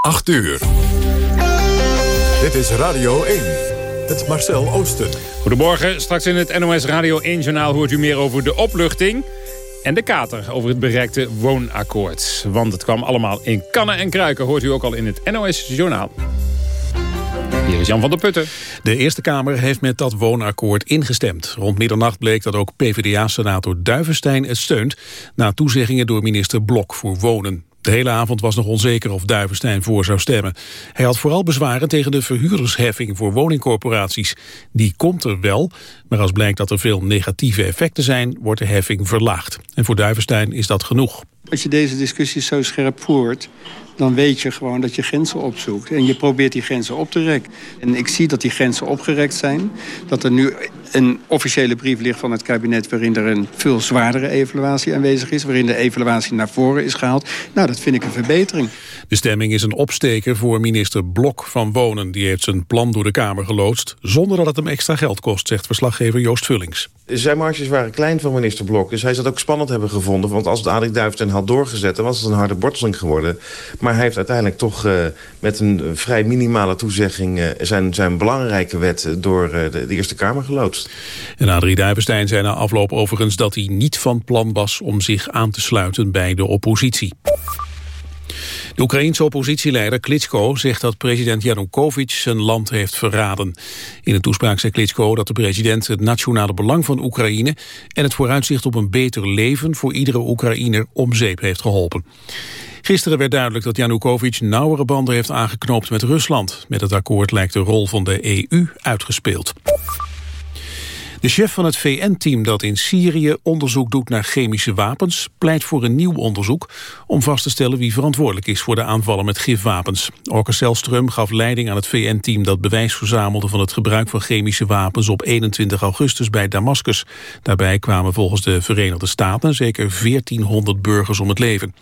8 uur. Dit is Radio 1. Het Marcel Oosten. Goedemorgen. Straks in het NOS Radio 1-journaal hoort u meer over de opluchting... en de kater over het bereikte woonakkoord. Want het kwam allemaal in kannen en kruiken... hoort u ook al in het NOS-journaal. Hier is Jan van der Putten. De Eerste Kamer heeft met dat woonakkoord ingestemd. Rond middernacht bleek dat ook PvdA-senator Duivenstein het steunt... na toezeggingen door minister Blok voor Wonen. De hele avond was nog onzeker of Duivenstein voor zou stemmen. Hij had vooral bezwaren tegen de verhuurdersheffing voor woningcorporaties. Die komt er wel, maar als blijkt dat er veel negatieve effecten zijn... wordt de heffing verlaagd. En voor Duivenstein is dat genoeg. Als je deze discussie zo scherp voert dan weet je gewoon dat je grenzen opzoekt. En je probeert die grenzen op te rekken. En ik zie dat die grenzen opgerekt zijn. Dat er nu een officiële brief ligt van het kabinet... waarin er een veel zwaardere evaluatie aanwezig is... waarin de evaluatie naar voren is gehaald. Nou, dat vind ik een verbetering. De stemming is een opsteker voor minister Blok van Wonen. Die heeft zijn plan door de Kamer geloodst... zonder dat het hem extra geld kost, zegt verslaggever Joost Vullings. Zijn marges waren klein van minister Blok. Dus hij zou het ook spannend hebben gevonden. Want als het Adik Duivten had doorgezet... dan was het een harde borteling geworden. Maar hij heeft uiteindelijk toch uh, met een vrij minimale toezegging... Uh, zijn, zijn belangrijke wet door uh, de, de, Eerste Kamer geloodst. En Adrie Duivenstein zei na afloop overigens dat hij niet van plan was... om zich aan te sluiten bij de oppositie. De Oekraïense oppositieleider Klitschko zegt dat president Janukovic zijn land heeft verraden. In een toespraak zei Klitschko dat de president het nationale belang van Oekraïne en het vooruitzicht op een beter leven voor iedere Oekraïner om zeep heeft geholpen. Gisteren werd duidelijk dat Janukovic nauwere banden heeft aangeknoopt met Rusland. Met het akkoord lijkt de rol van de EU uitgespeeld. De chef van het VN-team dat in Syrië onderzoek doet naar chemische wapens... pleit voor een nieuw onderzoek om vast te stellen wie verantwoordelijk is... voor de aanvallen met gifwapens. Orke Selström gaf leiding aan het VN-team dat bewijs verzamelde... van het gebruik van chemische wapens op 21 augustus bij Damascus. Daarbij kwamen volgens de Verenigde Staten zeker 1400 burgers om het leven.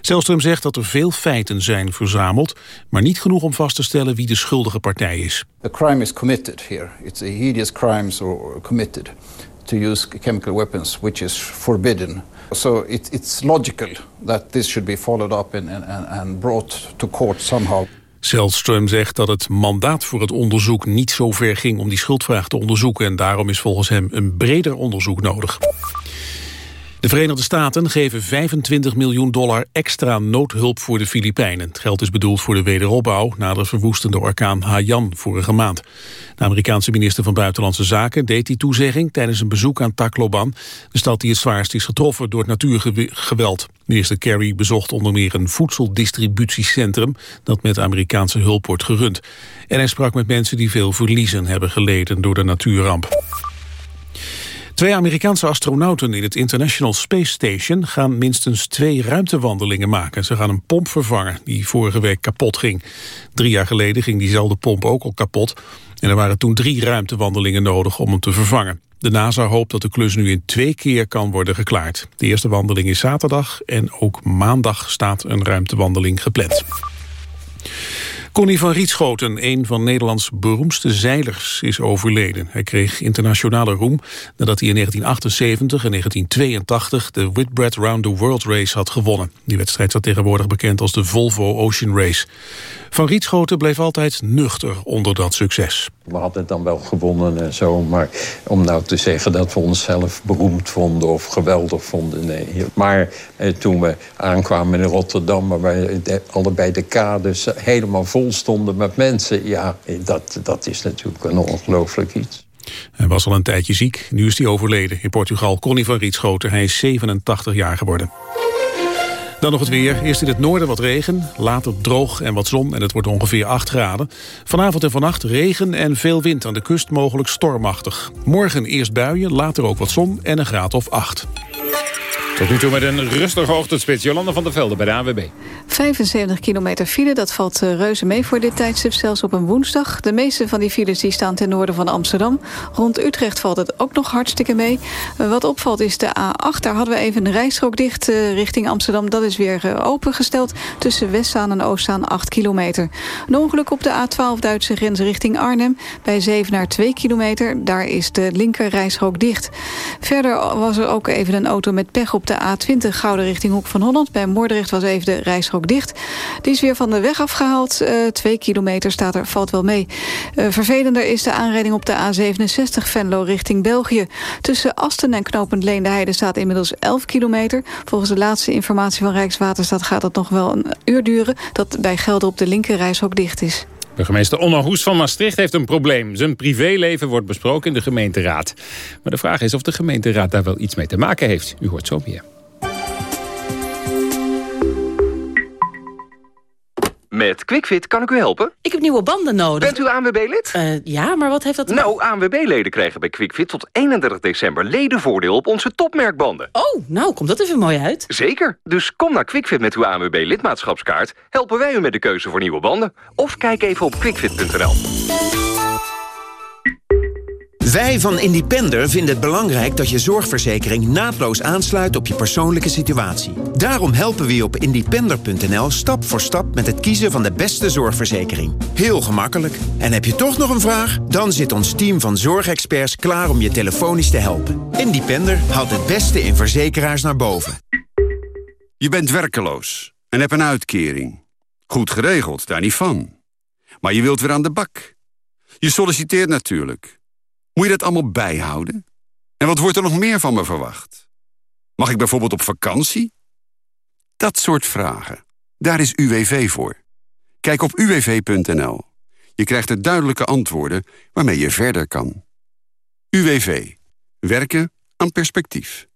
Selström zegt dat er veel feiten zijn verzameld, maar niet genoeg om vast te stellen wie de schuldige partij is. A crime is committed here. It's a hideous crimes or committed to use chemical weapons, which is forbidden. So it, it's logical that this should be followed up and, and, and brought to court somehow. Selström zegt dat het mandaat voor het onderzoek niet zo ver ging om die schuldvraag te onderzoeken en daarom is volgens hem een breder onderzoek nodig. De Verenigde Staten geven 25 miljoen dollar extra noodhulp voor de Filipijnen. Het geld is bedoeld voor de wederopbouw na de verwoestende orkaan Haiyan vorige maand. De Amerikaanse minister van Buitenlandse Zaken deed die toezegging tijdens een bezoek aan Tacloban, de stad die het zwaarst is getroffen door het natuurgeweld. Minister Kerry bezocht onder meer een voedseldistributiecentrum dat met Amerikaanse hulp wordt gerund. En hij sprak met mensen die veel verliezen hebben geleden door de natuurramp. Twee Amerikaanse astronauten in het International Space Station gaan minstens twee ruimtewandelingen maken. Ze gaan een pomp vervangen die vorige week kapot ging. Drie jaar geleden ging diezelfde pomp ook al kapot. En er waren toen drie ruimtewandelingen nodig om hem te vervangen. De NASA hoopt dat de klus nu in twee keer kan worden geklaard. De eerste wandeling is zaterdag en ook maandag staat een ruimtewandeling gepland. Connie van Rietschoten, een van Nederlands beroemdste zeilers, is overleden. Hij kreeg internationale roem nadat hij in 1978 en 1982 de Whitbread Round the World Race had gewonnen. Die wedstrijd staat tegenwoordig bekend als de Volvo Ocean Race. Van Rietschoten bleef altijd nuchter onder dat succes. We hadden het dan wel gewonnen en zo, maar om nou te zeggen dat we onszelf beroemd vonden of geweldig vonden, nee. Maar eh, toen we aankwamen in Rotterdam, waar allebei de kades helemaal vol stonden met mensen, ja, dat, dat is natuurlijk een ongelooflijk iets. Hij was al een tijdje ziek, nu is hij overleden in Portugal. Connie van Rietschoten, hij is 87 jaar geworden. Dan nog het weer. Eerst in het noorden wat regen, later droog en wat zon en het wordt ongeveer 8 graden. Vanavond en vannacht regen en veel wind aan de kust, mogelijk stormachtig. Morgen eerst buien, later ook wat zon en een graad of 8. Tot nu toe met een rustige ochtendspits. Jolanda van der Velde bij de ANWB. 75 kilometer file, dat valt eh, reuze mee voor dit tijdstip, zelfs op een woensdag. De meeste van die files die staan ten noorden van Amsterdam. Rond Utrecht valt het ook nog hartstikke mee. Eh, wat opvalt is de A8, daar hadden we even een rijstrook dicht uh, richting Amsterdam. Dat is weer opengesteld tussen Westzaan en Oostzaan 8 kilometer. Een ongeluk op de A12 Duitse grens richting Arnhem. Bij Zevenaar 2 kilometer, daar is de linker rijstrook dicht. Verder was er ook even een auto met pech op de A20 Gouden richting Hoek van Holland. Bij Moordrecht was even de rijstrook dicht. Die is weer van de weg afgehaald. Uh, twee kilometer staat er, valt wel mee. Uh, vervelender is de aanrijding op de A67 Venlo richting België. Tussen Asten en Knopend Leende staat inmiddels 11 kilometer. Volgens de laatste informatie van Rijkswaterstaat gaat dat nog wel een uur duren. Dat bij Gelder op de linker reishok dicht is. Burgemeester Onno Hoes van Maastricht heeft een probleem. Zijn privéleven wordt besproken in de gemeenteraad. Maar de vraag is of de gemeenteraad daar wel iets mee te maken heeft. U hoort zo meer. Met QuickFit kan ik u helpen. Ik heb nieuwe banden nodig. Bent u ANWB-lid? Uh, ja, maar wat heeft dat... Nou, ANWB-leden krijgen bij QuickFit tot 31 december ledenvoordeel op onze topmerkbanden. Oh, nou, komt dat even mooi uit. Zeker. Dus kom naar QuickFit met uw ANWB-lidmaatschapskaart. Helpen wij u met de keuze voor nieuwe banden. Of kijk even op quickfit.nl. Wij van Independer vinden het belangrijk dat je zorgverzekering naadloos aansluit op je persoonlijke situatie. Daarom helpen we je op independer.nl stap voor stap met het kiezen van de beste zorgverzekering. Heel gemakkelijk. En heb je toch nog een vraag? Dan zit ons team van zorgexperts klaar om je telefonisch te helpen. Independer haalt het beste in verzekeraars naar boven. Je bent werkeloos en hebt een uitkering. Goed geregeld, daar niet van. Maar je wilt weer aan de bak. Je solliciteert natuurlijk. Moet je dat allemaal bijhouden? En wat wordt er nog meer van me verwacht? Mag ik bijvoorbeeld op vakantie? Dat soort vragen. Daar is UWV voor. Kijk op uwv.nl. Je krijgt er duidelijke antwoorden waarmee je verder kan. UWV. Werken aan perspectief.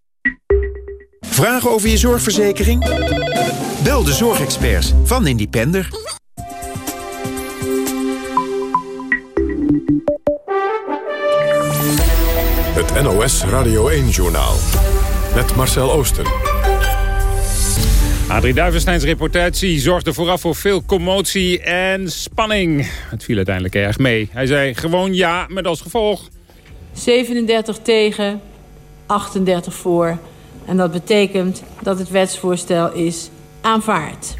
Vragen over je zorgverzekering? Bel de zorgexperts van Independer. Het NOS Radio 1-journaal. Met Marcel Oosten. Adrie Duivensteins reputatie zorgde vooraf voor veel commotie en spanning. Het viel uiteindelijk erg mee. Hij zei gewoon ja, met als gevolg... 37 tegen, 38 voor. En dat betekent dat het wetsvoorstel is aanvaard.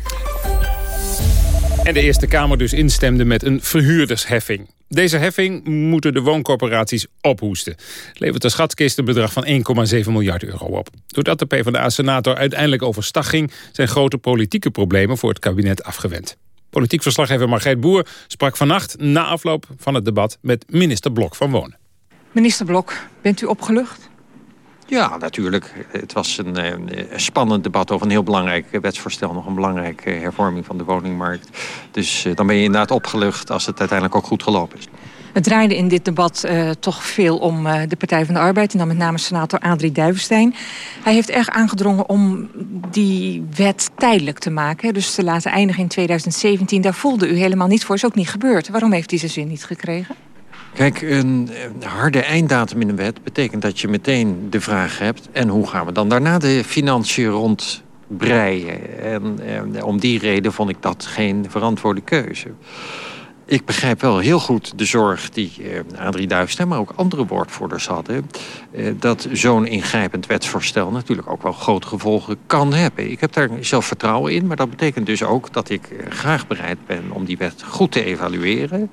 En de Eerste Kamer dus instemde met een verhuurdersheffing. Deze heffing moeten de wooncorporaties ophoesten. levert een schatkist een bedrag van 1,7 miljard euro op. Doordat de PvdA-senator uiteindelijk overstag ging... zijn grote politieke problemen voor het kabinet afgewend. Politiek verslaggever Margreet Boer sprak vannacht na afloop van het debat... met minister Blok van Wonen. Minister Blok, bent u opgelucht? Ja, natuurlijk. Het was een, eh, een, spannend debat over een heel belangrijk wetsvoorstel. Nog een belangrijke hervorming van de woningmarkt. Dus eh, dan ben je inderdaad opgelucht als het uiteindelijk ook goed gelopen is. Het draaide in dit debat uh, toch veel om uh, de Partij van de Arbeid... en dan met name senator Adrie Duivenstein. Hij heeft erg aangedrongen om die wet tijdelijk te maken. Dus te laten eindigen in 2017. Daar voelde u helemaal niet voor. Is ook niet gebeurd. Waarom heeft hij zijn zin niet gekregen? Kijk, een harde einddatum in een wet betekent dat je meteen de vraag hebt... en hoe gaan we dan daarna de financiën rondbreien? En, om die reden vond ik dat geen verantwoorde keuze. Ik begrijp wel heel goed de zorg die eh, Adrie Duifstem... maar ook andere woordvoerders hadden... Eh, dat zo'n ingrijpend wetsvoorstel natuurlijk ook wel grote gevolgen kan hebben. Ik heb daar zelf vertrouwen in, maar dat betekent dus ook... dat ik eh, graag bereid ben om die wet goed te evalueren...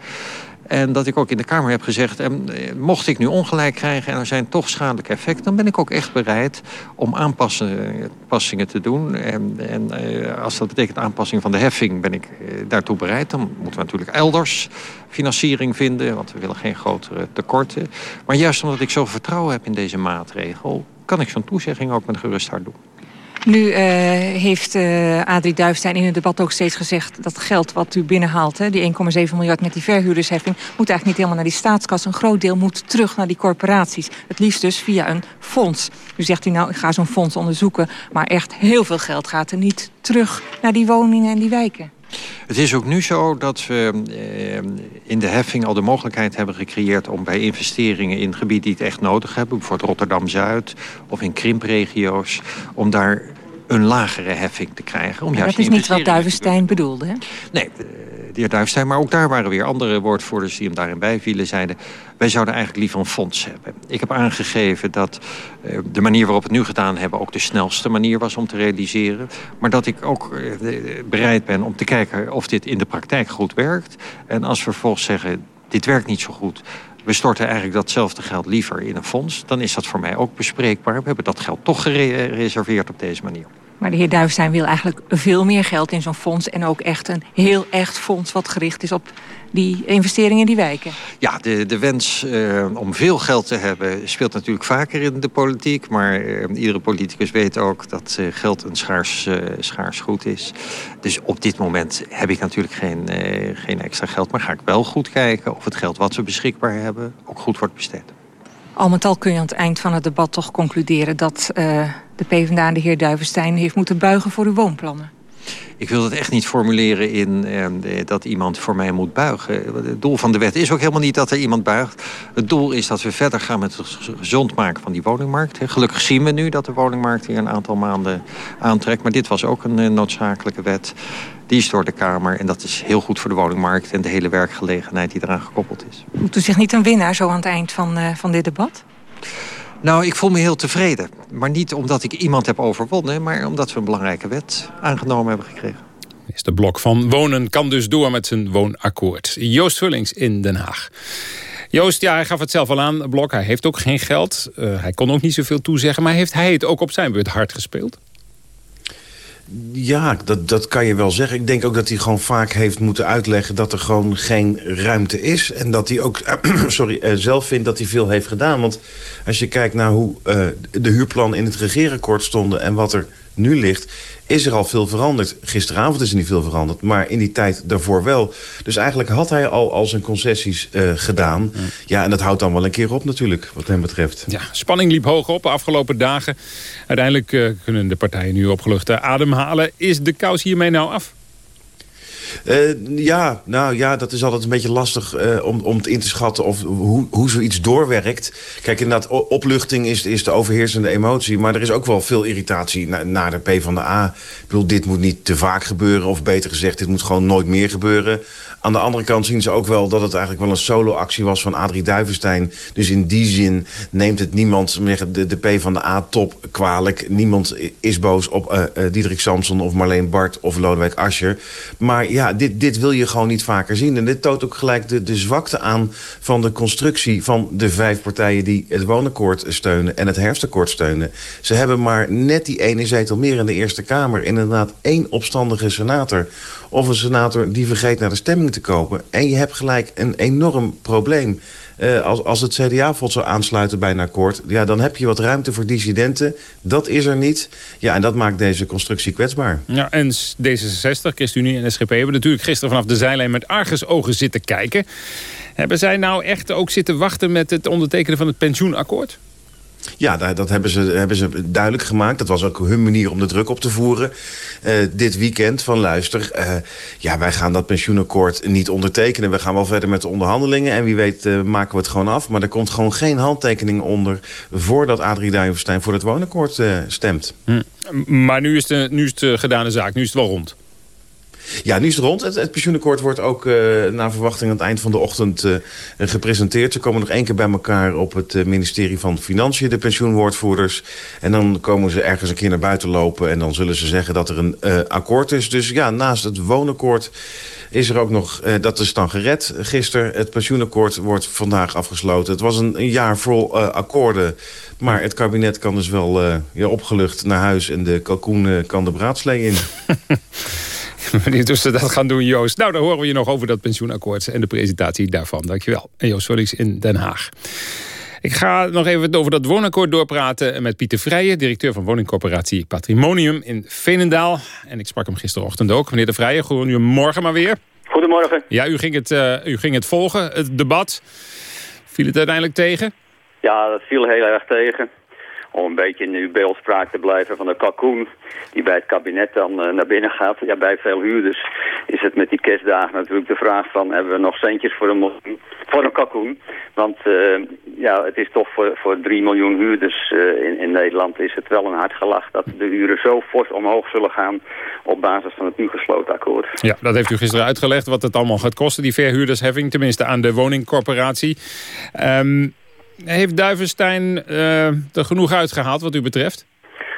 En dat ik ook in de Kamer heb gezegd... En, eh, mocht ik nu ongelijk krijgen en er zijn toch schadelijke effecten... dan ben ik ook echt bereid om aanpassingen te doen. En, en eh, als dat betekent aanpassing van de heffing... ben ik eh, daartoe bereid. Dan moeten we natuurlijk elders financiering vinden... want we willen geen grotere tekorten. Maar juist omdat ik zo vertrouwen heb in deze maatregel... kan ik zo'n toezegging ook met gerust hart doen. Nu uh, heeft uh, Adrie Duifstein in het debat ook steeds gezegd... dat geld wat u binnenhaalt, hè, die 1,7 miljard met die verhuurdersheffing... moet eigenlijk niet helemaal naar die staatskas. Een groot deel moet terug naar die corporaties. Het liefst dus via een fonds. Nu zegt u nou, ik ga zo'n fonds onderzoeken... maar echt heel veel geld gaat er niet terug naar die woningen en die wijken. Het is ook nu zo dat we eh, in de heffing al de mogelijkheid hebben gecreëerd... om bij investeringen in gebieden die het echt nodig hebben... bijvoorbeeld Rotterdam-Zuid of in krimpregio's... om daar een lagere heffing te krijgen. Om ja, dat is niet wat Duivenstein bedoelde, hè? Nee, de heer Duivenstein. Maar ook daar waren weer andere woordvoerders die hem daarin bijvielen. Zeiden, wij zouden eigenlijk liever een fonds hebben. Ik heb aangegeven dat uh, de manier waarop we het nu gedaan hebben... ook de snelste manier was om te realiseren. Maar dat ik ook uh, bereid ben om te kijken of dit in de praktijk goed werkt. En als we vervolgens zeggen, dit werkt niet zo goed we storten eigenlijk datzelfde geld liever in een fonds... dan is dat voor mij ook bespreekbaar. We hebben dat geld toch gereserveerd op deze manier. Maar de heer Duivestein wil eigenlijk veel meer geld in zo'n fonds... en ook echt een heel echt fonds wat gericht is op die investeringen in die wijken. Ja, de, de wens uh, om veel geld te hebben speelt natuurlijk vaker in de politiek. Maar uh, iedere politicus weet ook dat uh, geld een schaars, schaars goed is. Dus op dit moment heb ik natuurlijk geen, geen extra geld. Maar ga ik wel goed kijken of het geld wat we beschikbaar hebben ook goed wordt besteed. Al met al kun je aan het eind van het debat toch concluderen... dat de PvdA en de heer Duivenstein heeft moeten buigen voor uw woonplannen. Ik wil het echt niet formuleren in eh, dat iemand voor mij moet buigen. Het doel van de wet is ook helemaal niet dat er iemand buigt. Het doel is dat we verder gaan met het gezond maken van die woningmarkt. Gelukkig zien we nu dat de woningmarkt hier een aantal maanden aantrekt. Maar dit was ook een eh, noodzakelijke wet. Die is door de Kamer en dat is heel goed voor de woningmarkt... en de hele werkgelegenheid die eraan gekoppeld is. Moet u zich niet een winnaar zo aan het eind van, uh, van dit debat? Nou, ik voel me heel tevreden. Maar niet omdat ik iemand heb overwonnen... maar omdat we een belangrijke wet aangenomen hebben gekregen. Minister Blok van Wonen kan dus door met zijn woonakkoord. Joost Vullings in Den Haag. Joost, ja, hij gaf het zelf al aan, Blok. Hij heeft ook geen geld. Uh, hij kon ook niet zoveel toezeggen. Maar heeft hij het ook op zijn beurt hard gespeeld? Ja, dat, dat kan je wel zeggen. Ik denk ook dat hij gewoon vaak heeft moeten uitleggen... dat er gewoon geen ruimte is. En dat hij ook sorry, uh, zelf vindt dat hij veel heeft gedaan. Want als je kijkt naar hoe uh, de huurplannen in het regeerakkoord stonden... en wat er nu ligt, is er al veel veranderd. Gisteravond is er niet veel veranderd, maar in die tijd daarvoor wel. Dus eigenlijk had hij al, al zijn concessies uh, gedaan. Ja. en dat houdt dan wel een keer op natuurlijk, wat hem betreft. Ja, spanning liep hoog op de afgelopen dagen. Uiteindelijk uh, kunnen de partijen nu opgelucht ademhalen. Is de kous hiermee nou af? Uh, ja, nou ja, dat is altijd een beetje lastig uh, om, om het in te schatten of hoe, hoe zoiets doorwerkt. Kijk, inderdaad, opluchting is, is de overheersende emotie. Maar er is ook wel veel irritatie naar, naar de P van de A. Ik bedoel, dit moet niet te vaak gebeuren. Of beter gezegd, dit moet gewoon nooit meer gebeuren. Aan de andere kant zien ze ook wel dat het eigenlijk wel een solo-actie was van Adrie Duivenstein. Dus in die zin neemt het niemand de, de P van de A-top kwalijk. Niemand is boos op uh, Diederik Samson of Marleen Bart of Lodewijk Asscher. Maar ja, dit, dit wil je gewoon niet vaker zien. En dit toont ook gelijk de, de zwakte aan van de constructie van de vijf partijen... die het woonakkoord steunen en het herfstakkoord steunen. Ze hebben maar net die ene zetel meer in de Eerste Kamer. Inderdaad één opstandige senator of een senator die vergeet naar de stemming te kopen. En je hebt gelijk een enorm probleem. Uh, als, als het CDA valt zou aansluiten bij een akkoord... Ja, dan heb je wat ruimte voor dissidenten. Dat is er niet. Ja, en dat maakt deze constructie kwetsbaar. Ja, en D66, ChristenUnie en SGP... hebben natuurlijk gisteren vanaf de zijlijn met argusogen zitten kijken. Hebben zij nou echt ook zitten wachten met het ondertekenen van het pensioenakkoord? Ja, dat hebben ze, hebben ze duidelijk gemaakt. Dat was ook hun manier om de druk op te voeren. Uh, dit weekend van luister, uh, ja, wij gaan dat pensioenakkoord niet ondertekenen. We gaan wel verder met de onderhandelingen. En wie weet uh, maken we het gewoon af. Maar er komt gewoon geen handtekening onder... voordat Adrie Duivenstein voor het woonakkoord stemt. Hm. Maar nu is, de, nu is het gedane zaak. Nu is het wel rond. Ja, nu is het rond. Het, pensioenakkoord wordt ook uh, naar verwachting aan het eind van de ochtend uh, gepresenteerd. Ze komen nog één keer bij elkaar op het uh, ministerie van Financiën, de pensioenwoordvoerders. En dan komen ze ergens een keer naar buiten lopen en dan zullen ze zeggen dat er een akkoord is. Dus ja, naast het woonakkoord is er ook nog, dat is dan gered gisteren. Het pensioenakkoord wordt vandaag afgesloten. Het was een, een jaar vol akkoorden. Maar het kabinet kan dus wel ja, opgelucht naar huis en de kalkoen kan de braadslee in. Wanneer dus ze dat gaan doen, Joost. Nou, dan horen we je nog over dat pensioenakkoord en de presentatie daarvan. Dankjewel. En Joost Vullings in Den Haag. Ik ga nog even over dat woonakkoord doorpraten met Pieter Vrijen... directeur van woningcorporatie Patrimonium in Veenendaal. En ik sprak hem gisterochtend ook. Meneer de Vrijen, goedemorgen maar weer. Goedemorgen. Ja, u ging het, uh, u ging het volgen, het debat. Viel het uiteindelijk tegen? Ja, dat viel heel erg tegen om een beetje in uw beeldspraak te blijven van de kalkoen die bij het kabinet dan uh, naar binnen gaat. Ja, bij veel huurders is het met die kerstdagen natuurlijk de vraag van hebben we nog centjes voor een, voor een kalkoen. Want uh, ja, het is toch voor, voor 3 miljoen huurders uh, in, in Nederland is het wel een hard gelach dat de huren zo fors omhoog zullen gaan op basis van het nu gesloten akkoord. Ja, dat heeft u gisteren uitgelegd wat het allemaal gaat kosten, die verhuurdersheffing, tenminste aan de woningcorporatie. Um, heeft Duivenstein uh, er genoeg uitgehaald wat u betreft?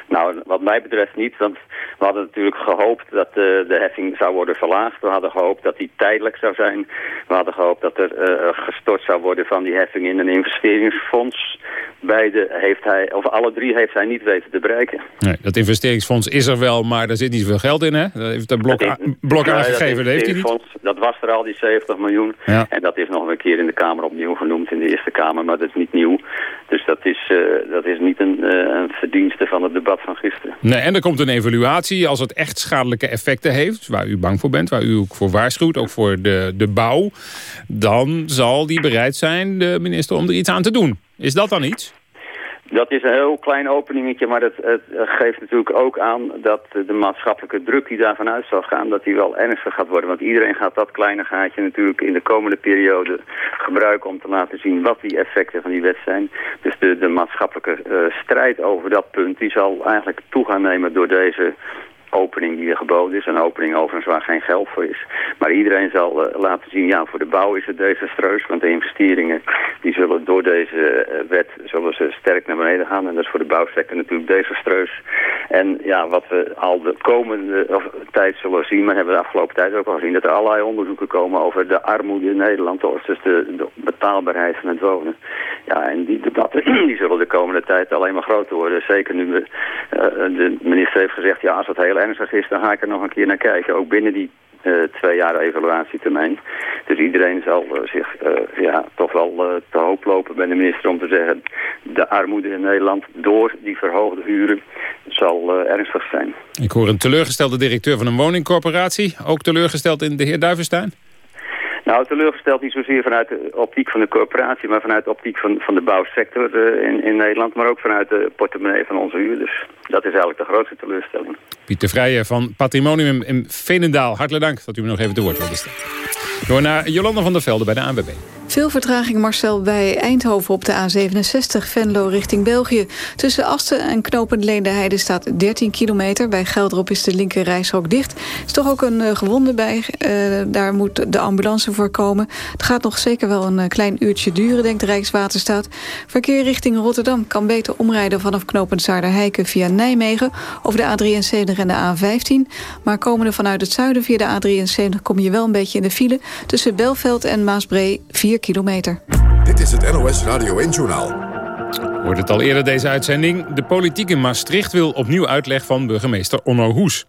Nou, wat mij betreft niet, want we hadden natuurlijk gehoopt dat uh, de heffing zou worden verlaagd. We hadden gehoopt dat die tijdelijk zou zijn. We hadden gehoopt dat er uh, gestort zou worden van die heffing in een investeringsfonds. Beide heeft hij, of alle drie heeft hij niet weten te bereiken. Nee, dat investeringsfonds is er wel, maar daar zit niet zoveel geld in, hè? Dat heeft de blok, dat is, blok ja, aangegeven, dat, dat heeft hij niet. Dat was er al, die 70 miljoen. Ja. En dat is nog een keer in de Kamer opnieuw genoemd, in de Eerste Kamer, maar dat is niet nieuw. Dus dat is, uh, dat is niet een, een verdienste van het debat van gisteren. Nee, en er komt een evaluatie als het echt schadelijke effecten heeft... waar u bang voor bent, waar u ook voor waarschuwt, ook voor de, de bouw... dan zal die bereid zijn, de minister, om er iets aan te doen. Is dat dan iets? Dat is een heel klein openingetje, maar het, het, geeft natuurlijk ook aan dat de maatschappelijke druk die daarvan uit zal gaan, dat die wel ernstig gaat worden. Want iedereen gaat dat kleine gaatje natuurlijk in de komende periode gebruiken om te laten zien wat die effecten van die wet zijn. Dus de, maatschappelijke uh, strijd over dat punt, die zal eigenlijk toe gaan nemen door deze opening die er geboden is. Een opening overigens waar geen geld voor is. Maar iedereen zal uh, laten zien, ja, voor de bouw is het desastreus. Want de investeringen die zullen door deze uh, wet zullen ze sterk naar beneden gaan. En dat is voor de bouwsector natuurlijk desastreus. En ja, wat we al de komende of, tijd zullen zien, maar hebben we de afgelopen tijd ook al gezien, dat er allerlei onderzoeken komen over de armoede in Nederland. Dus de, betaalbaarheid van het wonen. Ja, en die debatten die zullen de komende tijd alleen maar groter worden. Zeker nu we, uh, de minister heeft gezegd, ja, als het heel is, dan ga ik er nog een keer naar kijken. Ook binnen die uh, twee jaar evaluatietermijn. Dus iedereen zal uh, zich uh, ja, toch wel te hoop lopen bij de minister om te zeggen... de armoede in Nederland door die verhoogde huren zal ernstig zijn. Ik hoor een teleurgestelde directeur van een woningcorporatie. Ook teleurgesteld in de heer Duivenstein? Nou, teleurgesteld niet zozeer vanuit de optiek van de corporatie... maar vanuit de optiek van, van de bouwsector uh, in, in Nederland... maar ook vanuit de portemonnee van onze huurders. Dat is eigenlijk de grootste teleurstelling. Pieter Vrijen van Patrimonium in Veenendaal. Hartelijk dank dat u me nog even te woord wilde staan. Door naar Jolanda van der Velde bij de ANWB. Veel vertraging, Marcel, bij Eindhoven op de A67 Venlo richting België. Tussen Asten en Knopend Leendeheide staat 13 kilometer. Bij Gelderop is de linker dicht. Er is toch ook een uh, gewonde bij. Uh, daar moet de ambulance voor komen. Het gaat nog zeker wel een uh, klein uurtje duren, denkt de Rijkswaterstaat. Verkeer richting Rotterdam kan beter omrijden vanaf Knopend Zaarderheiken via Nijmegen... over de A73 en de A15. Maar komende vanuit het zuiden via de A73 kom je wel een beetje in de file... tussen Belveld en Maasbree 4 kilometer. Dit is het NOS Radio 1-journaal. Hoort het al eerder deze uitzending. De politiek in Maastricht wil opnieuw uitleg van burgemeester Onno Hoes.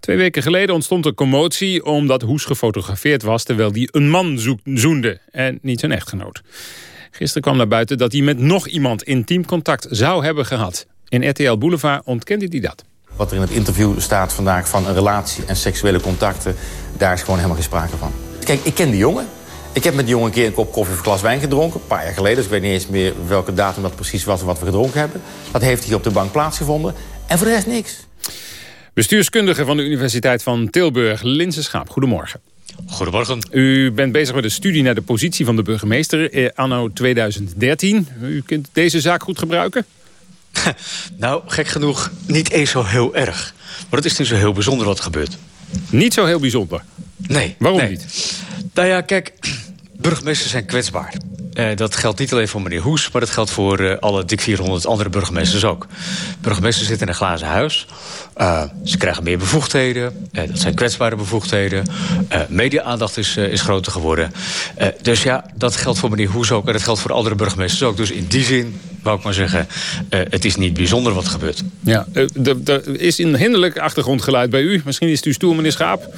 Twee weken geleden ontstond een commotie omdat Hoes gefotografeerd was... terwijl hij een man zoende en niet zijn echtgenoot. Gisteren kwam naar buiten dat hij met nog iemand intiem contact zou hebben gehad. In RTL Boulevard ontkende hij dat. Wat er in het interview staat vandaag van een relatie en seksuele contacten... daar is gewoon helemaal geen sprake van. Kijk, ik ken die jongen. Ik heb met die jongen een keer een kop koffie of een glas wijn gedronken. Een paar jaar geleden, dus ik weet niet eens meer welke datum dat precies was... en wat we gedronken hebben. Dat heeft hier op de bank plaatsgevonden. En voor de rest niks. Bestuurskundige van de Universiteit van Tilburg, Linse Schaap. Goedemorgen. Goedemorgen. U bent bezig met een studie naar de positie van de burgemeester eh, anno 2013. U kunt deze zaak goed gebruiken? nou, gek genoeg niet eens zo heel erg. Maar het is niet zo heel bijzonder wat gebeurt. Niet zo heel bijzonder? Nee. Waarom nee. niet? Nou ja, kijk, burgemeesters zijn kwetsbaar. Uh, dat geldt niet alleen voor meneer Hoes, maar dat geldt voor uh, alle dik 400 andere burgemeesters ook. Burgemeesters zitten in een glazen huis. Uh, ze krijgen meer bevoegdheden. dat zijn kwetsbare bevoegdheden. Media-aandacht is, is groter geworden. dus ja, dat geldt voor meneer Hoes ook. En dat geldt voor andere burgemeesters ook. Dus in die zin wou ik maar zeggen, het is niet bijzonder wat gebeurt. Ja, er is een hinderlijk achtergrondgeluid bij u. Misschien is het uw stoel, meneer Schaap.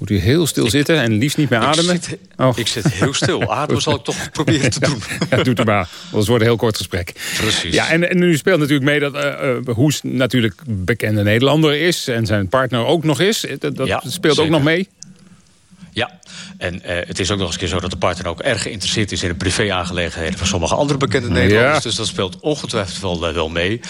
Moet u heel stil ik, zitten en liefst niet meer ademen? Ik zit, oh. ik zit heel stil. Ademen zal ik toch proberen te doen. Ja, ja, doet u maar. Dat wordt een heel kort gesprek. Precies. Ja, en, en u speelt natuurlijk mee dat uh, uh, Hoes natuurlijk bekende Nederlander is. En zijn partner ook nog is. Dat, dat ja, speelt zeker. ook nog mee. Ja, en uh, het is ook nog eens keer zo dat de partner ook erg geïnteresseerd is... in de privé-aangelegenheden van sommige andere bekende Nederlanders. Ja. Dus dat speelt ongetwijfeld wel, wel mee.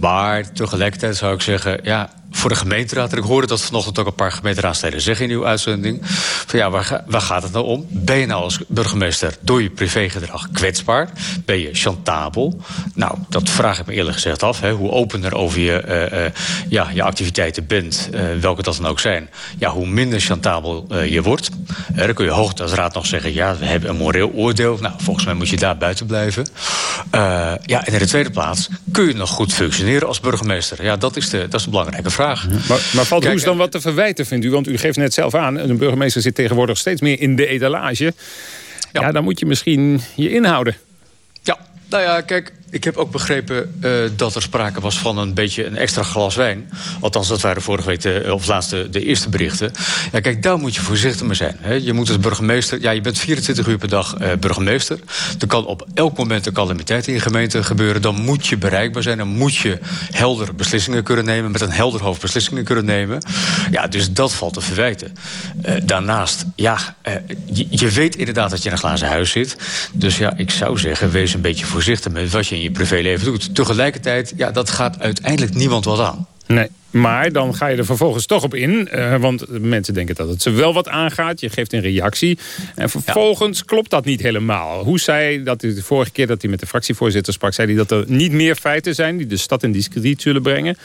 Maar tegelijkertijd zou ik zeggen... ja, voor de gemeenteraad, en ik hoorde dat vanochtend ook een paar gemeenteraadsteden zeggen in uw uitzending... van ja, waar, waar gaat het nou om? Ben je nou als burgemeester door je privégedrag kwetsbaar? Ben je chantabel? Nou, dat vraag ik me eerlijk gezegd af. Hè. Hoe opener over je, uh, uh, ja, je activiteiten bent, uh, welke dat dan ook zijn... ja, hoe minder chantabel je wordt. Eh, dan kun je hoogtijdsraad nog zeggen... ja, we hebben een moreel oordeel. Nou, volgens mij moet je daar buiten blijven. Uh, ja, en in de tweede plaats, kun je nog goed functioneren als burgemeester? Ja, dat is de, dat is de belangrijke vraag. Maar, maar valt Kijk, Hoes dan wat te verwijten, vindt u? Want u geeft net zelf aan, een burgemeester zit tegenwoordig steeds meer in de etalage. Ja, ja dan moet je misschien je inhouden. Ja, nou ja, kijk, ik heb ook begrepen uh, dat er sprake was van een beetje een extra glas wijn. Althans, dat waren vorige week, de, of laatste, de eerste berichten. Ja, kijk, daar moet je voorzichtig mee zijn. Hè. Je moet als burgemeester... Ja, je bent 24 uur per dag uh, burgemeester. Er kan op elk moment een calamiteit in je gemeente gebeuren. Dan moet je bereikbaar zijn. Dan moet je helder beslissingen kunnen nemen. Met een helder hoofd beslissingen kunnen nemen. Ja, dus dat valt te verwijten. Daarnaast, ja, je, je weet inderdaad dat je in een glazen huis zit. Dus ja, ik zou zeggen, wees een beetje voorzichtig met wat je in je privéleven doet. Tegelijkertijd, ja, dat gaat uiteindelijk niemand wat aan. Nee, maar dan ga je er vervolgens toch op in. Uh, want mensen denken dat het ze wel wat aangaat. Je geeft een reactie. En vervolgens klopt dat niet helemaal. Hoe zei dat u de vorige keer dat hij met de fractievoorzitter sprak... zei hij dat er niet meer feiten zijn die de stad in discrediet zullen brengen.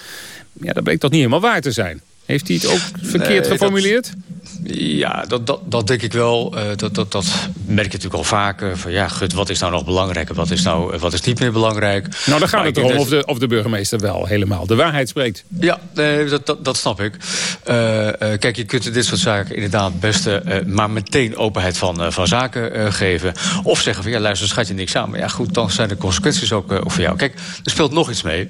Ja, dat bleek toch niet helemaal waar te zijn. Heeft hij het ook verkeerd nee, geformuleerd? Dat... Ja, dat, dat, dat denk ik wel. Uh, dat, dat, dat merk je natuurlijk al vaker. Van ja, gut, wat is nou nog belangrijk en wat is, nou, wat is niet meer belangrijk? Nou, dan gaat het erom of, de, of de burgemeester wel helemaal de waarheid spreekt. Ja, nee, dat, dat, dat snap ik. Uh, uh, kijk, je kunt dit soort zaken inderdaad best maar meteen openheid van, van zaken geven. Of zeggen van ja, luister, schat je niks aan. Maar ja, goed, dan zijn de consequenties ook voor jou. Kijk, er speelt nog iets mee.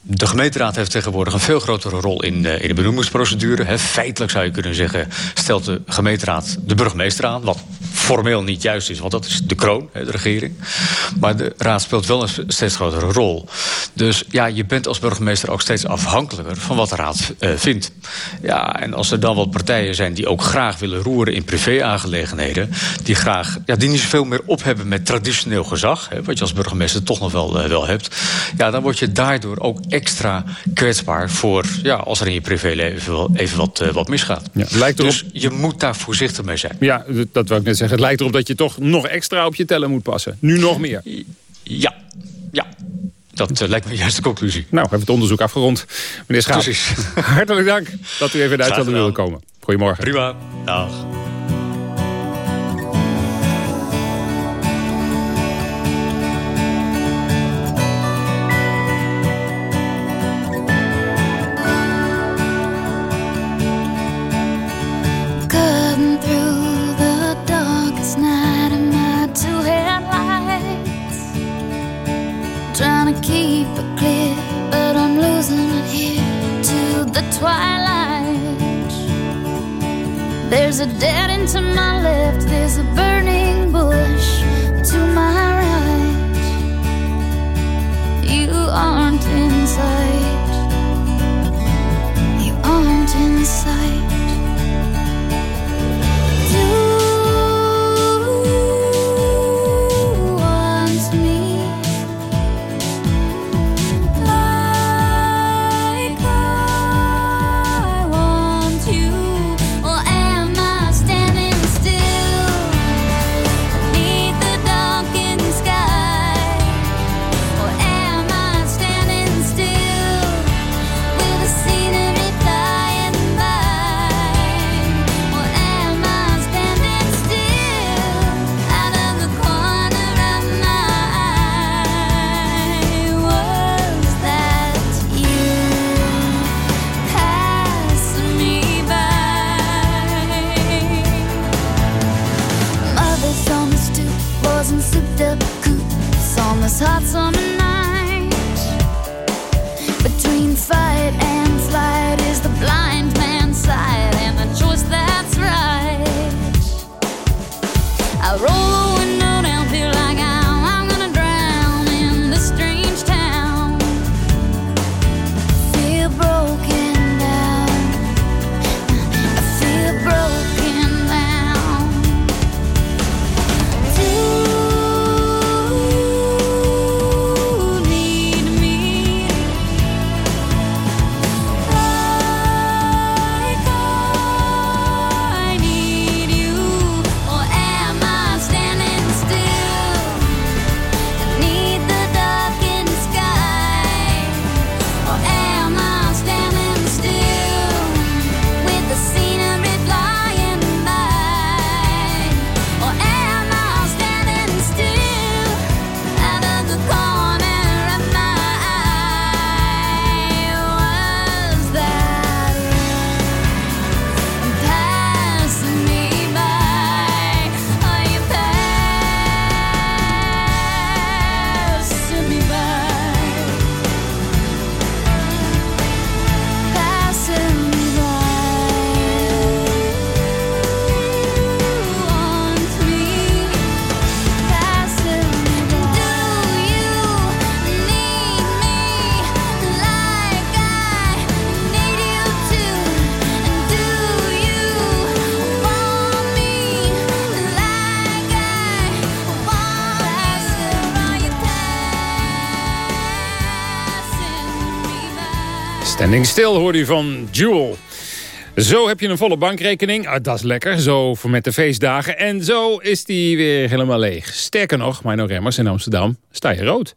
de gemeenteraad heeft tegenwoordig een veel grotere rol in, in de benoemingsprocedure. He, feitelijk zou je kunnen zeggen, stelt de gemeenteraad de burgemeester aan. Wat formeel niet juist is, want dat is de kroon, de regering. Maar de raad speelt wel een steeds grotere rol. Dus ja, je bent als burgemeester ook steeds afhankelijker van wat de raad uh, vindt. Ja, en als er dan wat partijen zijn die ook graag willen roeren in privé-aangelegenheden... die graag, ja, die niet zoveel meer op hebben met traditioneel gezag... Hè, wat je als burgemeester toch nog wel, uh, wel hebt... ja, dan word je daardoor ook extra kwetsbaar voor... ja, als er in je privéleven even wat, uh, wat misgaat. Ja, lijkt erop... Dus je moet daar voorzichtig mee zijn. Ja, dat wil ik net zeggen. Het lijkt erop dat je toch nog extra op je tellen moet passen. Nu nog meer. Ja, ja. Dat uh, lijkt me juist de conclusie. Nou, hebben we het onderzoek afgerond. Meneer Schaap, Precies. hartelijk dank dat u even in de uitzending wilde komen. Goedemorgen. Prima. Dag. There's a dead end to my left, there's a burning bush to my right. You aren't in sight, you aren't in sight. Standing Still hoorde u van Jewel. Zo heb je een volle bankrekening. Ah, dat is lekker, zo voor met de feestdagen. En zo is die weer helemaal leeg. Sterker nog, Mino Remmers in Amsterdam sta je rood.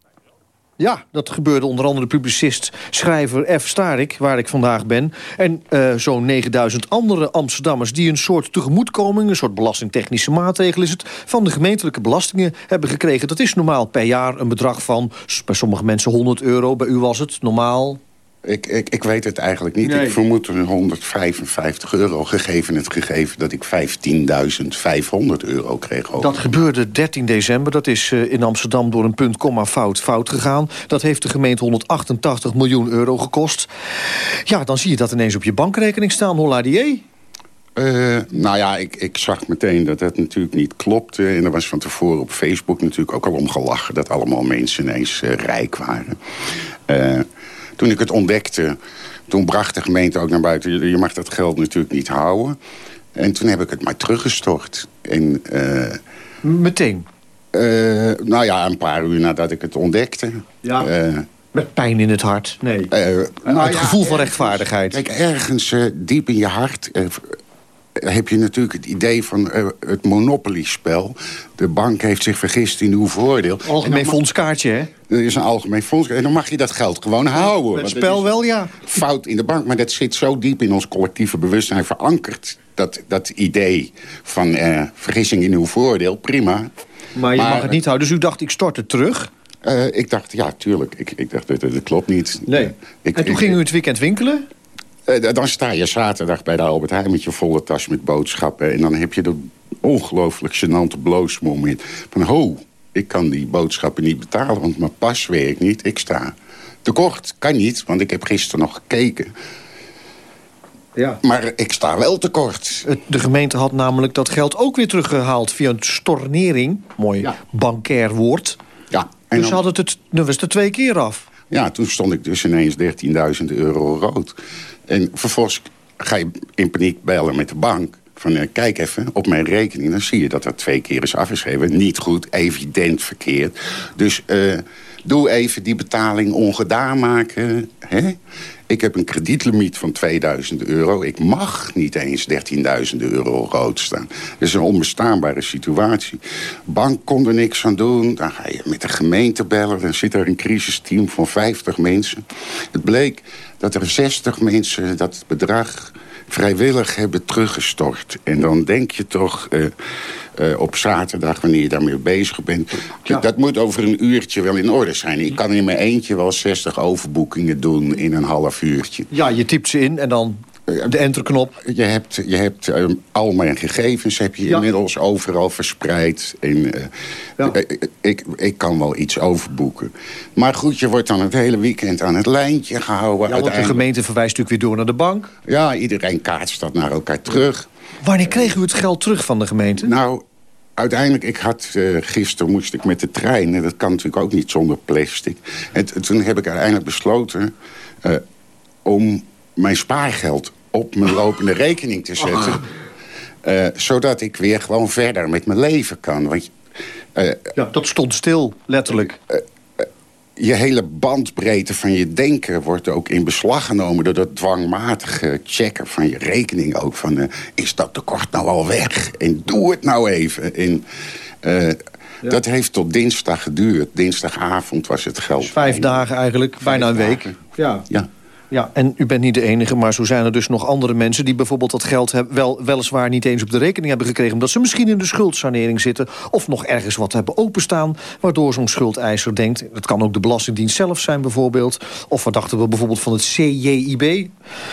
Ja, dat gebeurde onder andere publicist, schrijver F. Starik, waar ik vandaag ben. En uh, zo'n 9000 andere Amsterdammers die een soort tegemoetkoming... een soort belastingtechnische maatregel is het... van de gemeentelijke belastingen hebben gekregen. Dat is normaal per jaar een bedrag van, bij sommige mensen 100 euro. Bij u was het normaal ik, ik, ik weet het eigenlijk niet. Ik vermoed er 155 euro gegeven het gegeven dat ik 15.500 euro kreeg. Ook. Dat gebeurde 13 december. Dat is uh, in Amsterdam door een punt komma fout fout gegaan. Dat heeft de gemeente 188 miljoen euro gekost. Ja, dan zie je dat ineens op je bankrekening staan, Holladier. Uh, nou ja, ik, ik zag meteen dat dat natuurlijk niet klopte. En er was van tevoren op Facebook natuurlijk ook al om gelachen... dat allemaal mensen ineens uh, rijk waren. Uh, toen ik het ontdekte, toen bracht de gemeente ook naar buiten... je mag dat geld natuurlijk niet houden. En toen heb ik het maar teruggestort. En, uh, Meteen? Uh, nou ja, een paar uur nadat ik het ontdekte. Ja. Uh, met pijn in het hart. Nee. nou het ja, gevoel van rechtvaardigheid. Kijk, ergens diep in je hart heb je natuurlijk het idee van uh, het monopoliespel. De bank heeft zich vergist in uw voordeel. Algemeen fondskaartje, hè? Er is een algemeen fonds. En dan mag je dat geld gewoon houden. Het spel wel, ja. Fout in de bank, maar dat zit zo diep in ons collectieve bewustzijn verankerd. Dat, dat idee van uh, vergissing in uw voordeel, prima. Maar je maar, mag het niet houden, dus u dacht ik stort het terug? Uh, ik dacht, ja, tuurlijk. Ik, ik dacht, dat, dat klopt niet. Nee. Ik, en toen ik, ging u het weekend winkelen? Uh, dan sta je zaterdag bij de Albert Heijn met je volle tas met boodschappen. En dan heb je dat ongelooflijk gênante bloosmoment. Van, ho, ik kan die boodschappen niet betalen, want mijn pas werkt niet. Ik sta tekort. Kan niet, want ik heb gisteren nog gekeken. Ja. Maar ik sta wel tekort. De gemeente had namelijk dat geld ook weer teruggehaald... via een stornering, mooi ja. bankair woord. Ja. En dus dan... had het het, nu was het twee keer af. Ja, toen stond ik dus ineens 13.000 euro rood. En vervolgens ga je in paniek bellen met de bank. Van uh, kijk even op mijn rekening. Dan zie je dat dat twee keer is afgeschreven. Niet goed, evident verkeerd. Dus uh, doe even die betaling ongedaan maken. Hè? Ik heb een kredietlimiet van 2000 euro. Ik mag niet eens 13.000 euro rood staan. Dat is een onbestaanbare situatie. Bank kon er niks aan doen. Dan ga je met de gemeente bellen. Dan zit er een crisisteam van 50 mensen. Het bleek dat er 60 mensen dat bedrag vrijwillig hebben teruggestort. En dan denk je toch uh, uh, op zaterdag, wanneer je daarmee bezig bent... Ja. dat moet over een uurtje wel in orde zijn. Ik kan in mijn eentje wel 60 overboekingen doen in een half uurtje. Ja, je typt ze in en dan de enterknop. Je hebt, je hebt um, al mijn gegevens heb je ja. inmiddels overal verspreid. En, uh, ja. ik, ik, kan wel iets overboeken. Maar goed, je wordt dan het hele weekend aan het lijntje gehouden. Ja, want de gemeente verwijst natuurlijk weer door naar de bank. Ja, iedereen kaartst dat naar elkaar terug. Wanneer kreeg u het geld terug van de gemeente? Nou, uiteindelijk, ik had, uh, gisteren moest ik met de trein. En dat kan natuurlijk ook niet zonder plastic. En toen heb ik uiteindelijk besloten uh, om mijn spaargeld op mijn lopende rekening te zetten. Uh, zodat ik weer gewoon verder met mijn leven kan. Want, uh, ja, dat stond stil, letterlijk. Uh, je hele bandbreedte van je denken wordt ook in beslag genomen... door dat dwangmatige checken van je rekening ook. Van, is dat tekort nou al weg? En doe het nou even. En, ja. Dat heeft tot dinsdag geduurd. Dinsdagavond was het geld. Dus vijf dagen eigenlijk, vijf bijna een week. Ja. ja. Ja, en u bent niet de enige, maar zo zijn er dus nog andere mensen... die bijvoorbeeld dat geld wel, weliswaar niet eens op de rekening hebben gekregen... omdat ze misschien in de schuldsanering zitten... of nog ergens wat hebben openstaan... waardoor zo'n schuldeiser denkt... het kan ook de Belastingdienst zelf zijn bijvoorbeeld... of wat dachten we bijvoorbeeld van het CJIB...